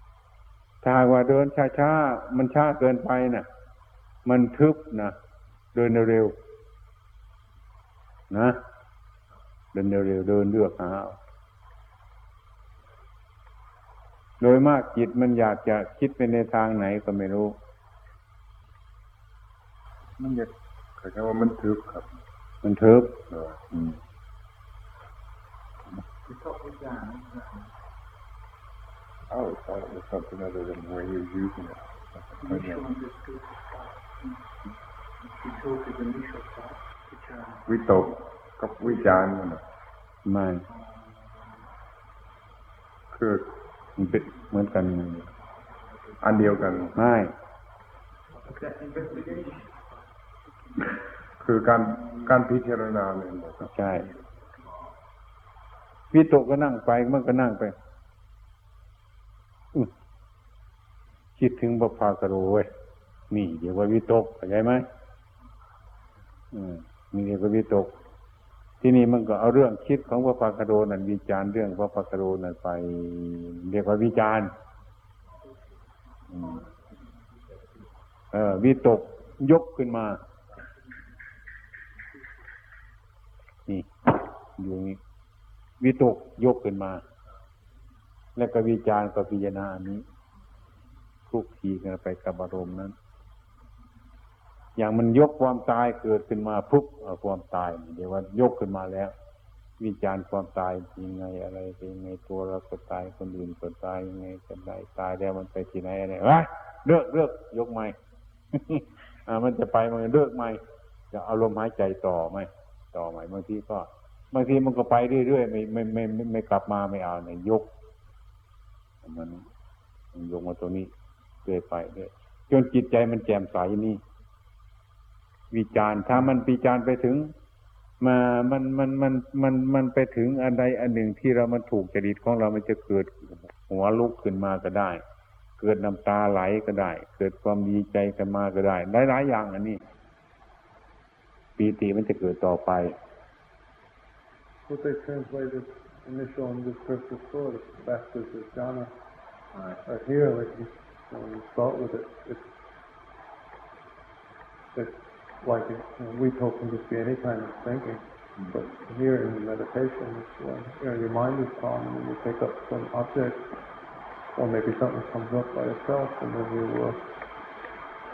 ๆ ถ้าว่าเดินช้าๆมันช้าเกินไปน่ะ มันทึบนะเดินเร็วๆ นะ เดินเร็วๆเดินเลือกหาเอาโดยมากจิตมันอยากจะคิดไปในทางไหนก็ไม่รู้ มันจะคล้ายๆว่ามันทึบครับ มันทึบเอออืม Oh, I thought it was something other than where he was using it. initial thought, which are วิตกกับวิจารณ์มันน่ะไม่คือมันเป็นเหมือนกัน อันเดียวกันไม่คือการการพิจารณาเนี่ยนะครับใช่วิตกก็นั่งไปมันก็นั่งไปอื้อคิดถึงบพากโรเว้ยนี่เดี๋ยวว่าวิตกเข้าใจไหมอืม นี่เดี๋ยวว่าวิตก ที่นี่มันก็เอาเรื่องคิดของพระปากโรนั่นวิจารณ์เรื่องพระปากโรนั่นไป เรียกว่าวิจารณ์เออวิตกยกขึ้นมานี่อยู่นี่วิตกยกขึ้นมา แล้วก็วิจารณ์กับพิจารณาอันนี้คลุกคลีกันไปกับอารมณ์นั้น อย่างมันยกความตายเกิดขึ้นมาปุ๊บความตายเดี๋ยวว่ายกขึ้นมาแล้ว วิจารณ์ความตายยังไงอะไรเป็นยังไงตัวเราก็ตายคนอื่นก็ตายยังไงกันได้ตายแล้วมันไปที่ไหนอะไรวะเลิกเลิกยกใหม่มันจะไปมันเลิกใหม่จะเอาลมหายใจต่อไหมต่อใหมบางทีก็บางทีมันก็ไปเรื่อยๆไม่ไม่ไม่ไม่ไม่กลับมาไม่เอาเนี่ยยกมันยกมาตรงนี้เรื่อยไปเรื่อยจนจิตใจมันแจ่มใสนี่ วิจารณ์ถ้ามันวิจารณ์ไปถึง มามันมันมันมันมันไปถึงอันใดอันหนึ่งที่เรามันถูกจริตของเรามันจะเกิดหัวลุกขึ้นมาก็ได้ เกิดน้ำตาไหลก็ได้ เกิดความดีใจกันมาก็ได้หลายๆอย่างอันนี้ปีติมันจะเกิดต่อไป what they translated initial and discursive thought, it's fastest as jhana. Uh, here, like you, when you start with it, it's, it's like it, you know, we talk can just be any kind of thinking, but here in meditation, it's when you know, your mind is calm and you pick up some object, or maybe something comes up by itself, and then you, uh,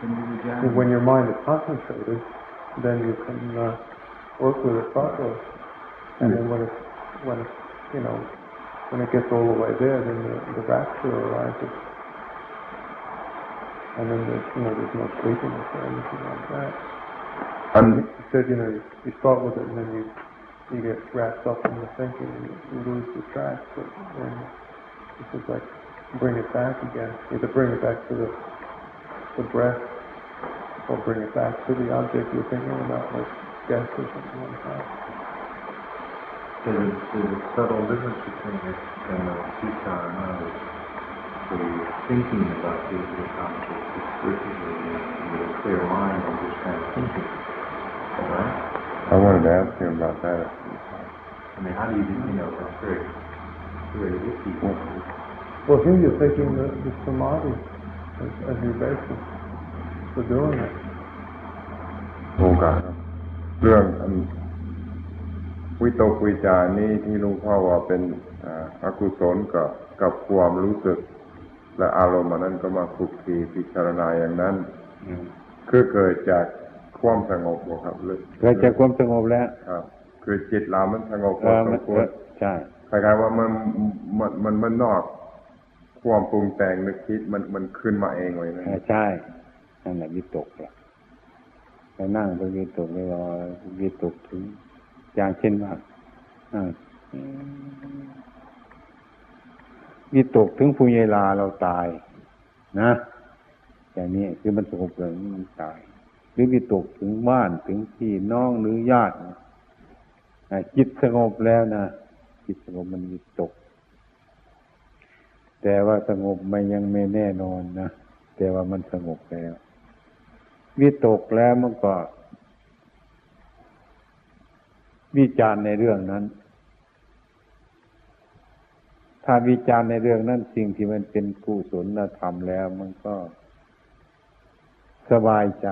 and when your mind is concentrated, then you can uh, work with it properly. And then when it's, when it's, you know, when it gets all the way there, then the, the rapture arises. And then there's, you know, there's no sleepiness or anything like that. อัน You said, you know, you, you start with it and then you, you get wrapped up in the thinking and you, you lose the track, but then this is like bring it back again. Either bring it back to the, the breath or bring it back to the object you're thinking about, like death or something like that. There's a, there's a subtle difference between it and the sita and others. The thinking about physical concepts is strictly with a clear mind and just kind of thinking. Right? I wanted to ask him about that. I mean, how do you, you know, it's very, very iffy. Well, here you're taking the, the samadhi as, as your basis for doing it. โอกาสครับเรื่องอันวิตกวิจารณ์นี่ที่หลุงพ่อว่าเป็นอ่าอกุศลกับกับความรู้สึก และอารมณ์อันนั้นก็มาคุกคีพิจารณาอย่างนั้น คือเกิดจาก ความสงบบ่ครับหรือเกิดจากความสงบแล้วครับคือจิตเรามันสงบพเอออสมัมนควรใช่คล้ายๆว่ามันมันมันมันนอกความปรุงแต่งนึกคิดมันมันขึ้นมาเองเลยนะเออใช่นั่นแหละวิตกแหละไปนั่งไปวิตกไปรอวิตกถึง อย่างเช่นว่าอ่าวิตกถึงผู้ใหญ่ลาเราตาย นะอย่างนี้คือมันสงบเลยมันตาย หรือวิตกถึงบ้านถึงพี่น้องหรือญาติจิตสงบแล้วนะจิตสงบมันวิตก แต่ว่าสงบมันยังไม่แน่นอนนะแต่ว่ามันสงบแล้ว วิตกแล้วมันก็ วิจารณ์ในเรื่องนั้น ถ้าวิจารณ์ในเรื่องนั้นสิ่งที่มันเป็นกุศลธรรมแล้ว มันก็ สบายใจ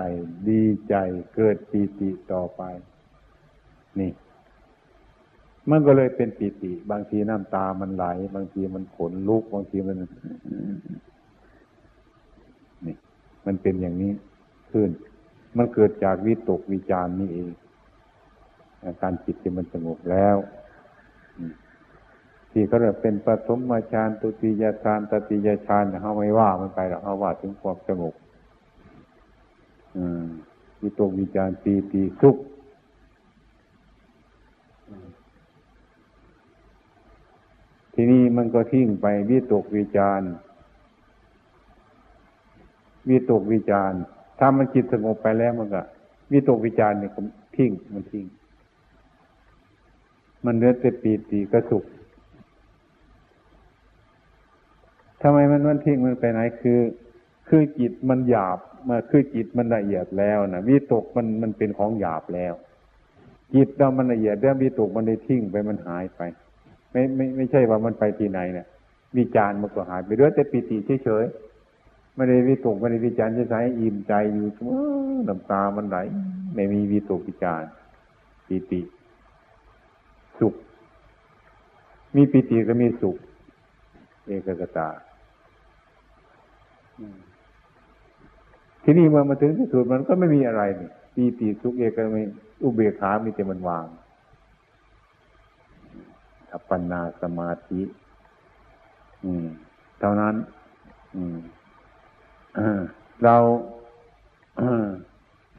ดีใจเกิดปีติต่อไป นี่ มันก็เลยเป็นปีติ บางทีน้ำตามันไหล บางทีมันขนลุก บางทีมัน นี่ มันเป็นอย่างนี้ขึ้น มันเกิดจากวิตกวิจารณ์นี่เองอาการจิตที่มันสงบแล้วที่เขาเรียกเป็นปฐมฌานตุติยฌานตติยฌานเขาไม่ว่ามันไปหรอกเขาว่าถึงความสงบ วิตกวิจารปีติสุขทีนี้มันก็ทิ้งไปวิตกวิจารวิตกวิจารถ้ามันจิตสงบไปแล้วมันก็วิตกวิจารเนี่ยมันทิ้งมันทิ้งมันเหลือแต่ปีติก็สุขทำไมมันมันทิ้งมันไปไหนคือ คือจิตมันหยาบ มาคือจิตมันละเอียดแล้วนะวิตกมันมันเป็นของหยาบแล้ว จิตเรามันละเอียดแล้ววิตกมันได้ทิ้งไปมันหายไป ไม่ไม่ไม่ใช่ว่ามันไปที่ไหนเนะี่ยวิจารมันก็หายไปเหลือแต่ปีติเฉยๆไม่ได้วิตกไม่ได้วิจารณ์จะใช้อิ่มใจอยู่เสมอน้ำตามันไหลไม่มีวิตกวิจารปีติ สุข มีปีติก็มีสุข เอกกตา ทีนี้เมื่อมาถึงที่สุดมันก็ไม่มีอะไรนี่ปีติสุขเอกม่อุเบกขามีแต่มันวางอัปปนาสมาธิ อืม เท่านั้น อืมเรา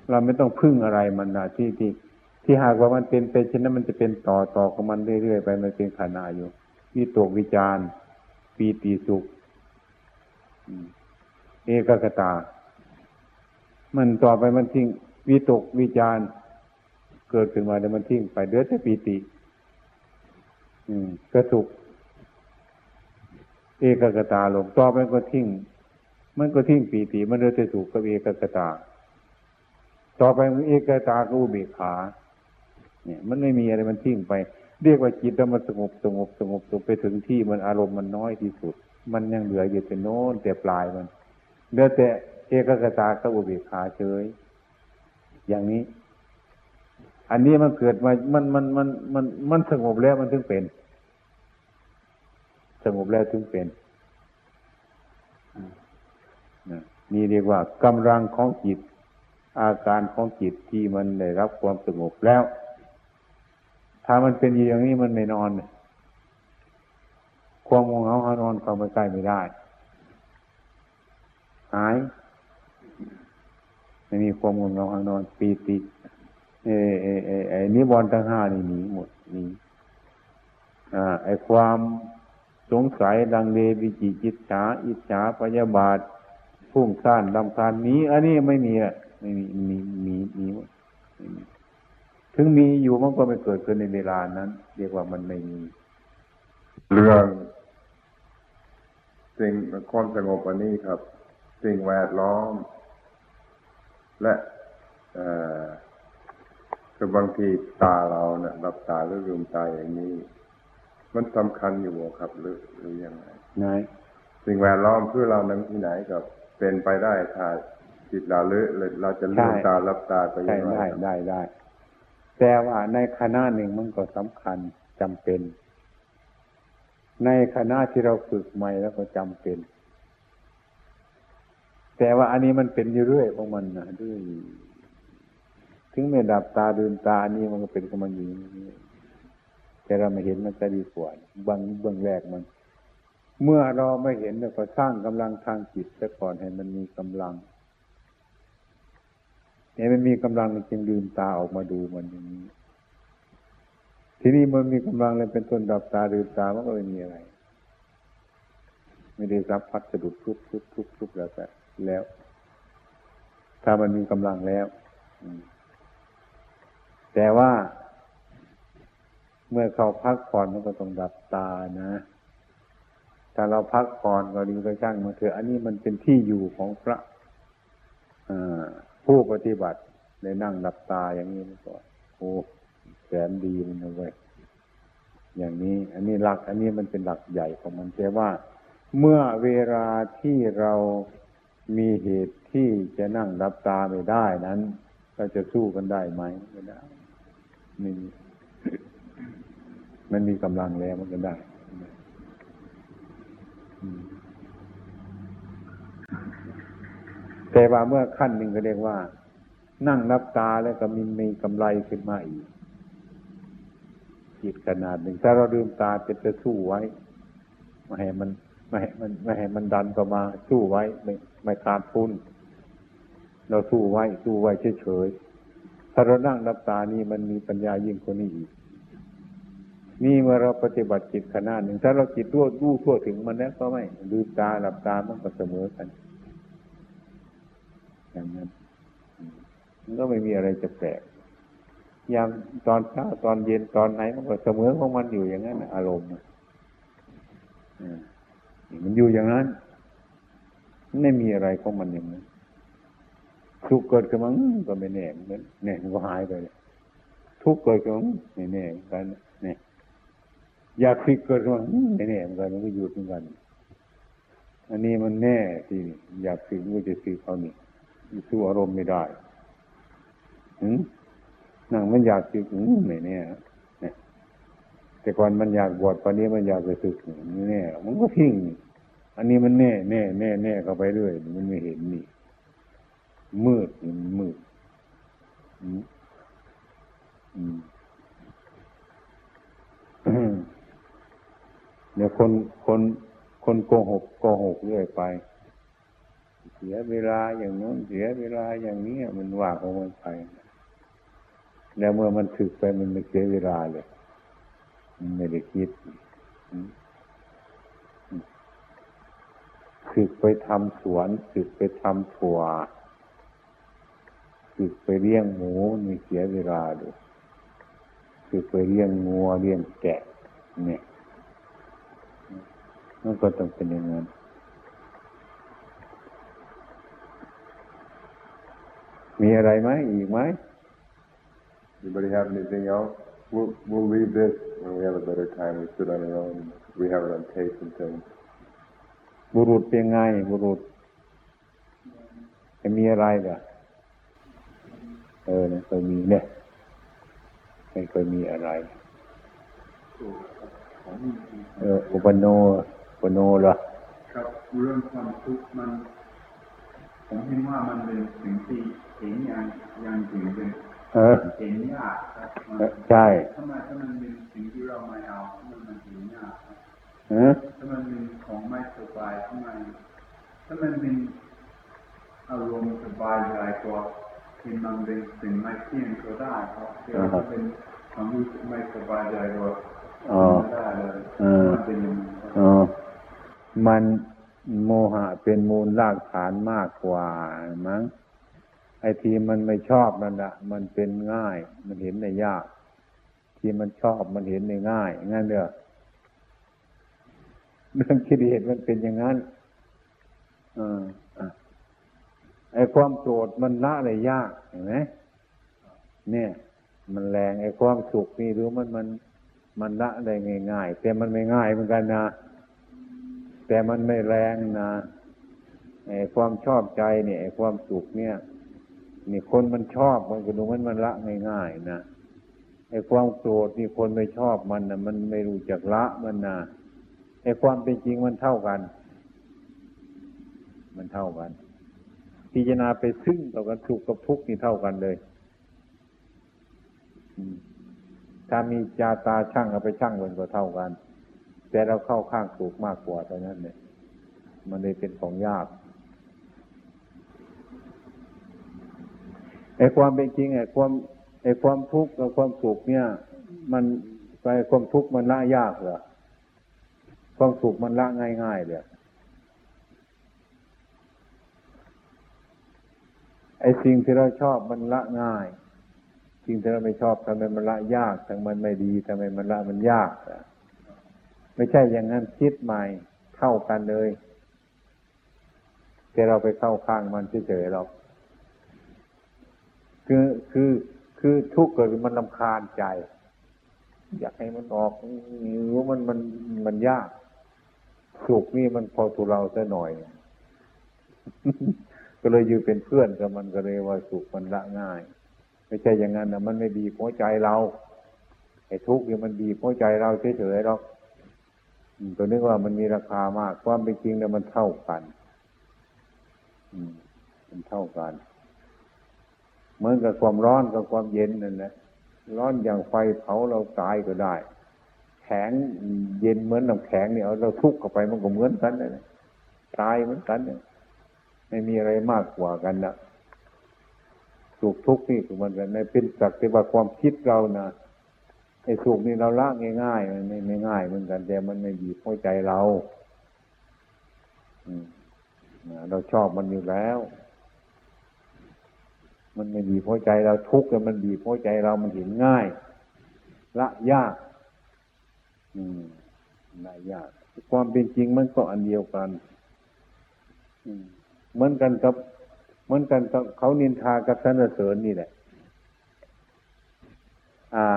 เราไม่ต้องพึ่งอะไรมันนะที่ที่ที่หากว่ามันเป็นไปเช่นนั้นมันจะเป็นต่อต่อของมันเรื่อยๆไปมันเป็นขานาอยู่วิตกวิจารปีติสุขเอกกตา มันต่อไปมันทิ้งวิตกวิจารเกิดขึ้นมาแล้วมันทิ้งไปเดือดแต่ปีติอืมก็สุขเอกกตาลงต่อไปก็ทิ้งมันก็ทิ้งปีติมันเดือดแต่สุขกับเอกกตา ต่อไปเอกตาก็อุเบกขา เนี่ย มันไม่มีอะไรมันทิ้งไป เรียกว่าจิตแล้วมันสงบสงบสงบสงบไปถึงที่มันอารมณ์มันน้อยที่สุด มันยังเหลืออยู่แต่โน้นแต่ปลายมันเหลือแต่ เอกกตากับอุเบกขาเฉย อย่างนี้ อันนี้มันเกิดมา มันมันมันมันมันสงบแล้วมันถึงเป็น สงบแล้วถึงเป็นนี่เรียกว่ากำลังของจิต อาการของจิตที่มันได้รับความสงบแล้ว ถ้ามันเป็นอย่างนี้มันไม่นอนความงงเหงาหานอนความไม่ใกล้ไม่ได้ หาย ไม่มีความงงเหงาหานอนปีติเอเอเอไอนิวรณ์ทั้งห้านี่หนีหมดหนีอ่าไอความสงสัยดังเลวิจิจิตฉาอิจฉาพยาบาทพุ่งซ่านดำคานนี้ อันนี้ไม่มีอะไม่มีมีมีมีหมดไม่มีถึงมีอยู่มันก็ไม่เกิดขึ้นในเวลานั้น เรียกว่ามันไม่มี เรื่องสิ่งความสงบอันนี้ครับ สิ่งแวดล้อม และคือบางทีตาเราเนะี่ยรับตาหรือลืมตาอย่างนี้ มันสำคัญอยู่ครับ หรือหรือยังไงไหนสิ่งแวดล้อมเพื่อเรานั้นที่ไหนกับเป็นไปได้ถ้าจิตเราเลือเราจะลืมตารับตาไปยังไงได้ได้ได้ แต่ว่าในคณะหนึ่งมันก็สำคัญจำเป็น ในคณะที่เราฝึกใหม่แล้วก็จำเป็น แต่ว่าอันนี้มันเป็นอยู่เรื่อยของมันนะด้วยถึงไม่ดับตาดืนตาอันนี้มันก็เป็นของมันอยู่แต่เราไม่เห็นมันจะดีกว่าบางเบื้องแรกมัน เมื่อเราไม่เห็นเราก็สร้างกำลังทางจิตซะก่อนให้มันมีกำลังเนี่ยมันมีกำลังจึงลืมตาออกมาดูมันอย่างนี้ ทีนี้มันมีกำลังเลยเป็นต้นดับตาลืมตามันก็ไม่มีอะไร ไม่ได้รับพัดสะดุดทุบทุบทุบทุบแล้วแต่ แล้ว ถ้ามันมีกำลังแล้วแต่ว่า เมื่อเขาพักผ่อนมันก็ต้องดับตานะถ้าเราพักผ่อนก็ดีก็ช่างมาเถอะอันนี้มันเป็นที่อยู่ของพระผู้ปฏิบัติในนั่งดับตาอย่างนี้มันก็โอ้แสนดีมันเอาไว้ยอย่างนี้ อันนี้หลัก อันนี้มันเป็นหลักใหญ่ของมันแต่ว่า เมื่อเวลาที่เรา มีเหตุที่จะนั่งดับตาไม่ได้นั้นเราจะสู้กันได้ไหมไม่ได้ไม่มีมันมีกำลังแล้วมันก็ได้แต่ว่าเมื่อขั้นหนึ่งก็เรียกว่า นั่งนับตาแล้วก็มีมีกำไรขึ้นมาอีกจิตขนาดหนึ่งถ้าเราลืมตาจะจะสู้ไว้ไม่ให้มันไม่ให้มันไม่ให้มันดันเข้ามาสู้ไว้ไม่ ไม่ขาดทุน เราสู้ไว้สู้ไว้เฉยๆถ้าเรานั่งนับตานี่มันมีปัญญายิ่งกว่านี้อีกนี่เมื่อเราปฏิบัติจิตขนาดหนึ่ง ถ้าเราจิตรู้รู้ทั่วถึงมันแล้วก็ไม่ลืมตาหลับตามันก็เสมอกันอย่างนั้นมันก็ไม่มีอะไรจะแปลกยามตอนเช้าตอนเย็นตอนไหนมันก็เสมอของมันอยู่อย่างนั้นอารมณ์อ่ามันอยู่อย่างนั้น ไม่มีอะไรของมันอย่างนั้นทุกข์เกิดขึ้นมาก็ไม่แน่เหมือนกันแน่มันก็หายไปเลยทุกข์เกิดขึ้นมาไม่แน่เหมือนกันเนี่ยอยากคิดเกิดขึ้นมาไม่แน่เหมือนกันมันก็หยุดเหมือนกัน อันนี้มันแน่ที่อยากคิดมันจะคิดเขานี่สู้อารมณ์ไม่ได้หืมนั่งมันอยากคิดหืมไม่แน่เนี่ยแต่ก่อนมันอยากบวชตอนนี้มันอยากไปศึกไม่แน่มันก็ทิ้งนี่ อันนี้มันแน่แน่แน่แน่เข้าไปเรื่อยมันไม่เห็นนี่ มืดนี่มันมืดเดี๋ยวคนคนคนโกหกโกหกเรื่อยไป เสียเวลาอย่างโน้นเสียเวลาอย่างนี้มันว่าของมันไป แล้วเมื่อมันถึกไปมันไม่เสียเวลาเลย มันไม่ได้คิดอืมอืม ถึกไปทำสวนถึกไปทำถั่วถึกไปเลี้ยงหมูนมีเสียเวลาดูถึกไปเลี้ยงงัวเลี้ยงแกะ เนี่ยมันก็ต้องเป็นอย่างนั้นมีอะไรไหมอีกไหม Anybody have anything else? We'll, we'll leave this when we have a better time. We sit on our own. We have it on tape and things. บุรุษเป็นไง บุรุษ จะมีอะไรเหรอเออเนี่ยเคยมีเนี่ยไม่เคยมีอะไร เอออุปโนอุปโนเหรอครับเรื่องความทุกข์มันผมเห็นว่ามันเป็นสิ่งที่เห็นอย่างอย่างจริงเป็นเออเห็นยากครับมันใช่ถ้ามันถ้ามันเป็นสิ่งที่เราไม่เอาถ้ามันมันเห็นยากครับเออ ถ้ามันเป็นของไม่สบายถ้ามันถ้ามันเป็นอารมณ์สบายใจก็ที่มันเป็นสิ่งไม่เที่ยงก็ได้ครับแต่ถ้าเป็นความรู้สึกไม่สบายใจก็อ๋อไม่ได้เลยเออมันเป็นอย่างนี้ครับอ๋อมันโมหะเป็นมูลรากฐานมากกว่ามั้งไอ้ที่มันไม่ชอบนั่นแหละมันเป็นง่าย มันเห็นในยาก ที่มันชอบมันเห็นในง่ายงั้นเด้อ เรื่องคิเหตุมันเป็นอย่างนั้นอ่าไอ้ความโกรธมันละได้ยากเห็นไหมเนี่ย มันแรงไอ้ความสุขนี่รู้มันมันมันละได้ง่ายๆแต่มันไม่ง่ายเหมือนกันนะแต่มันไม่แรงนะไอ้ความชอบใจเนี่ยไอ้ความสุขเนี่ยนี่คนมันชอบมันก็ดูมันมันละง่ายๆนะไอ้ความโกรธนี่คนไม่ชอบมันนะมันไม่รู้จักละมันนะ ไอ้ความเป็นจริงมันเท่ากัน มันเท่ากัน พิจารณาไปซึ่งต่อกันสุขกับทุกข์นี่เท่ากันเลยถ้ามีจาตาช่างเอาไปช่างมันก็เท่ากัน แต่เราเข้าข้างถูกมากกว่าเท่านั้นเนี่ยมันเลยเป็นของยากไอ้ความเป็นจริงไอ้ความไอ้ความทุกข์กับความสุขเนี่ย มันไปความทุกข์มันละยากเหรอ ความสุขมันละง่าย ๆเลยไอ้สิ่งที่เราชอบมันละง่าย สิ่งที่เราไม่ชอบทำไมมันละยากทำไมมันไม่ดีทำไมมันละมันยากไม่ใช่อย่างนั้นคิดใหม่เท่ากันเลยแต่เราไปเข้าข้างมันเฉยๆเราคือคือคือทุกข์เกิดมันลำคาญใจ อยากให้มันออกหรู้มันมันมันยาก สุขนี่มันพอทุเราซะหน่อย ก็เลยอยู่เป็นเพื่อนกับมันก็เลยว่าสุขมันละง่าย ไม่ใช่อย่างนั้นนะมันไม่ดีหัวใจเราไอ้ทุกข์นี่มันดีหัวใจเราเฉยๆหรอกตัวนึกว่ามันมีราคามากความเป็นจริงแล้วมันเท่ากัน อืม มันเท่ากัน เหมือนกับความร้อนกับความเย็นนั่นแหละร้อนอย่างไฟเผาเราตายก็ได้ แข็งเย็นเหมือนน้ำแข็งเนี่ยเราทุกข์เข้าไปมันก็เหมือนกันเลยตายเหมือนกันเนี่ยไม่มีอะไรมากกว่ากันนะสุขทุกข์นี่คือมันในเป็นสักแต่ว่าความคิดเรานะไอ้สุขนี่เราละง่ายๆมันไม่ไม่ง่ายเหมือนกัน แต่มันไม่บีบหัวใจเราอืมเราชอบมันอยู่แล้ว มันไม่บีบหัวใจเราทุกข์แล้วมันบีบหัวใจเรามันเห็นง่าย ละยาก อืมละยาก ความเป็นจริงมันก็อันเดียวกัน อืมเหมือนกันกับเหมือนกันกับเขานินทากับสรรเสริญนี่แหละ อ่า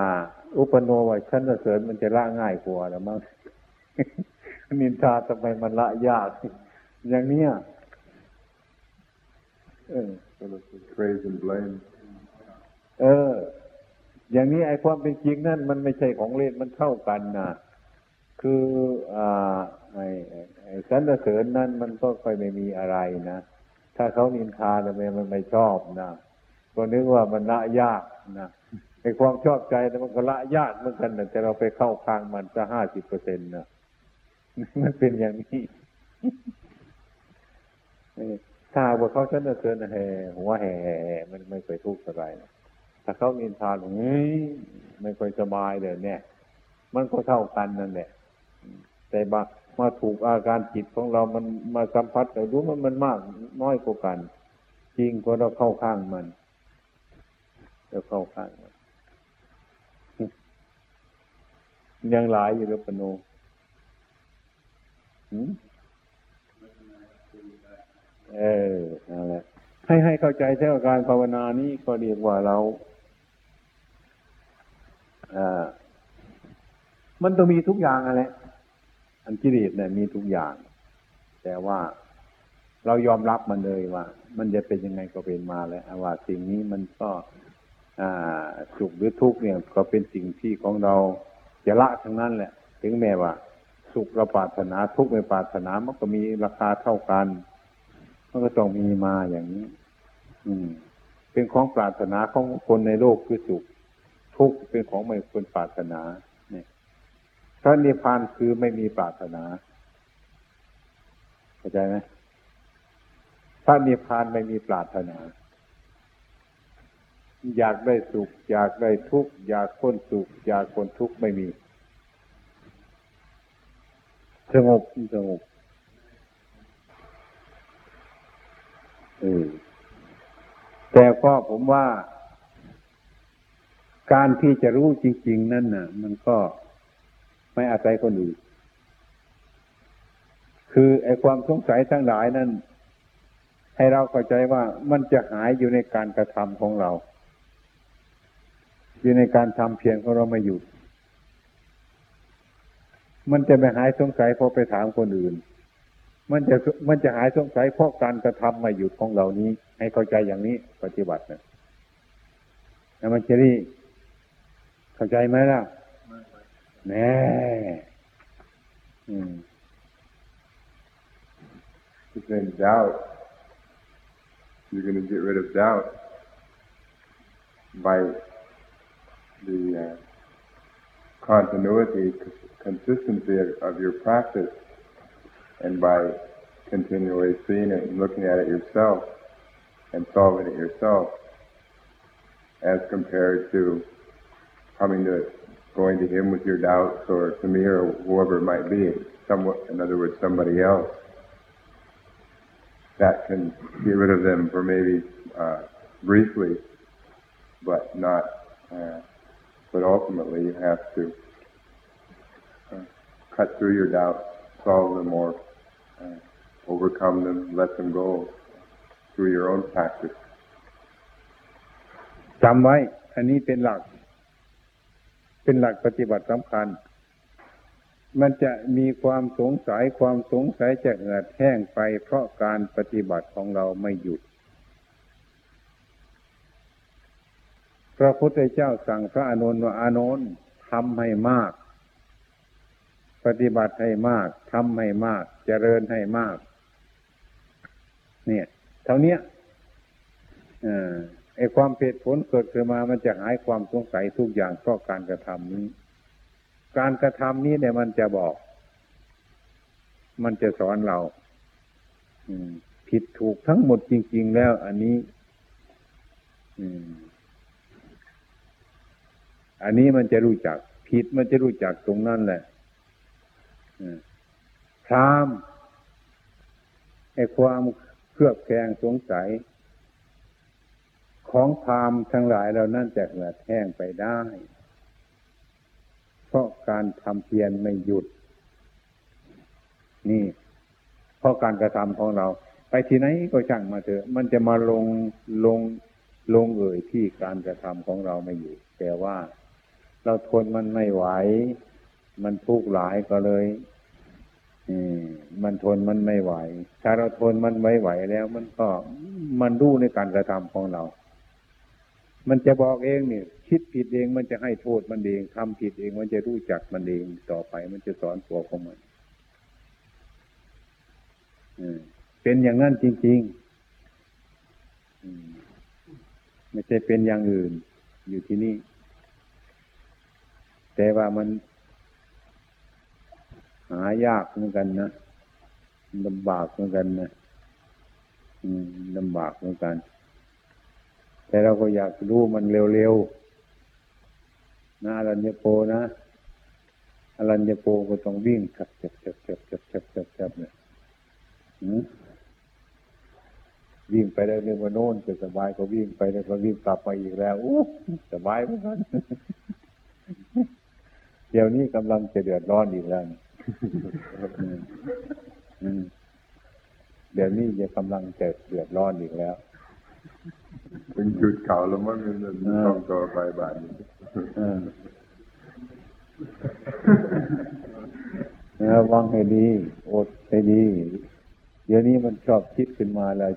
อุปโนว่าสรรเสริญมันจะละง่ายกว่าแล้วมั้งนินทาทำไมมันละยาก อย่างเนี้ย เออ praise and blame เออ อย่างนี้ไอ้ความเป็นจริงนั่นมันไม่ใช่ของเล่นมันเท่ากันนะ คืออ่าไอ้สรรเสริญนั่นมันก็ค่อยไม่มีอะไรนะ ถ้าเขานินทาทำไมมันไม่ชอบนะก็นึกว่ามันละยากนะไอ้ความชอบใจแต่มันก็ละยากเหมือนกันนะแต่เราไปเข้าข้างมันจะห้าสิบเปอร์เซ็นต์นะมันเป็นอย่างนี้ถ้าว่าเขาสรรเสริญแห่หัวแห่มันไม่เคยทุกข์อะไรนะถ้าเขานินทาเฮ้ยไม่ค่อยสบายเลยเนี่ย มันก็เท่ากันนั่นแหละ แต่มามาถูกอาการจิตของเรามันมาสัมผัสเราดูมันมันมากน้อยกว่ากัน จริงก็เราเข้าข้างมันเราเข้าข้างมันยังหลายอยู่หรือปโนเออนั่นแหละให้ให้เข้าใจเท่าการภาวนานี้ก็เรียกว่าเราอ่ามันต้องมีทุกอย่างอะไร อันกิเลสเนี่ยมีทุกอย่าง แต่ว่าเรายอมรับมันเลยว่า มันจะเป็นยังไงก็เป็นมาแล้วว่าสิ่งนี้มันก็สุขหรือทุกข์เนี่ย ก็เป็นสิ่งที่ของเราจะละทั้งนั้นแหละ ถึงแม้ว่า สุขเราปรารถนาทุกข์ไม่ปรารถนามันก็มีราคาเท่ากันมันก็ต้องมีมาอย่างนี้ อืม เป็นของปรารถนาของคนในโลกคือสุข ทุกข์เป็นของไม่ควรปรารถนา พระนิพพานคือไม่มีปรารถนาเข้าใจไหมพระนิพพานไม่มีปรารถนา อยากได้สุข อยากได้ทุกข์อยากพ้นสุข อยากพ้นทุกข์ไม่มี สงบสงบเออแต่ก็ผมว่า การที่จะรู้จริง ๆ นั่นน่ะ มันก็ ไม่อาศัยคนอื่นคือไอ้ความสงสัยทั้งหลายนั้น ให้เราเข้าใจว่ามันจะหายอยู่ในการกระทำของเรา อยู่ในการทำเพียงของเราไม่หยุด มันจะไม่หายสงสัยเพราะไปถามคนอื่น มันจะมันจะหายสงสัยเพราะการกระทำไม่หยุดของเรานี้ ให้เข้าใจอย่างนี้ปฏิบัตินะแล้วมันจะรีเข้าใจไหมล่ะ ねえ。うん。But then doubt, you're going to get rid of doubt by the uh, continuity, consistency of, of your practice, and by continually seeing it and looking at it yourself and solving it yourself as compared to coming to going to him with your doubts or to me or whoever it might be, somewhat, in other words, somebody else that can get rid of them for maybe uh, briefly, but not. Uh, but ultimately, you have to uh, cut through your doubts, solve them, or uh, overcome them, let them go through your own practice. จำไว้ อันนี้เป็นหลัก เป็นหลักปฏิบัติสำคัญ มันจะมีความสงสัยความสงสัยจะเหือดแห้งไป เพราะการปฏิบัติของเราไม่หยุด พระพุทธเจ้าสั่งพระอานนท์ว่าอานนท์ทำให้มาก ปฏิบัติให้มากทำให้มากเจริญให้มาก เนี่ย เท่านี้อ่า ไอ้ความเพศผลเกิดขึ้นมามันจะหายความสงสัยทุกอย่างเพราะการกระทำนี้ การกระทำนี้เนี่ยมันจะบอก มันจะสอนเรา อืม ผิดถูกทั้งหมดจริง ๆ แล้ว อันนี้ อืม อันนี้มันจะรู้จัก ผิดมันจะรู้จักตรงนั้นแหละพรามไอ้ความเครือบแคลงสงสัย ของพามทั้งหลายเรานั่นจะเหือดแห้งไปได้ เพราะการทำเพียรไม่หยุด นี่ เพราะการกระทำของเรา ไปที่ไหนก็ช่างมาเถอะ มันจะมาลงลงลงเอ่ยที่การกระทำของเราไม่อยู่แต่ว่าเราทนมันไม่ไหว มันทุกข์หลายก็เลยมมันทนมันไม่ไหว ถ้าเราทนมันไม่ไหวแล้ว มันก็มันรู้ในการกระทำของเรา มันจะบอกเองเนี่ยคิดผิดเองมันจะให้โทษมันเองทำผิดเองมันจะรู้จักมันเองต่อไปมันจะสอนตัวของมันเป็นอย่างนั้นจริงๆไม่ใช่เป็นอย่างอื่น อยู่ที่นี่ แต่ว่ามัน หายากเหมือนกันนะลำบากเหมือนกันนะลำบากเหมือนกัน แต่เราก็อยากรู้มันเร็วๆนะอรัญญโปนะอรัญญโปก็ต้องวิ่งขับจับจับจับจับจับจับจับเนี่ยวิ่งไปได้เรื่องว่าโน่นจะสบายก็วิ่งไปแล้วก็วิ่งกลับมาอีกแล้วอู้สบายเหมือนกันเดี๋ยวนี้กำลังจะเดือดร้อนอีกแล้วเดี๋ยวนี้จะกำลังจะเดือดร้อนอีกแล้ว เป็นจุดเก่าแล้วมันมันอ่าต้องต่อไปบาดนี้ระวังให้ดี อดให้ดี เดี๋ยวนี้มันชอบคิดขึ้นมาแล้ว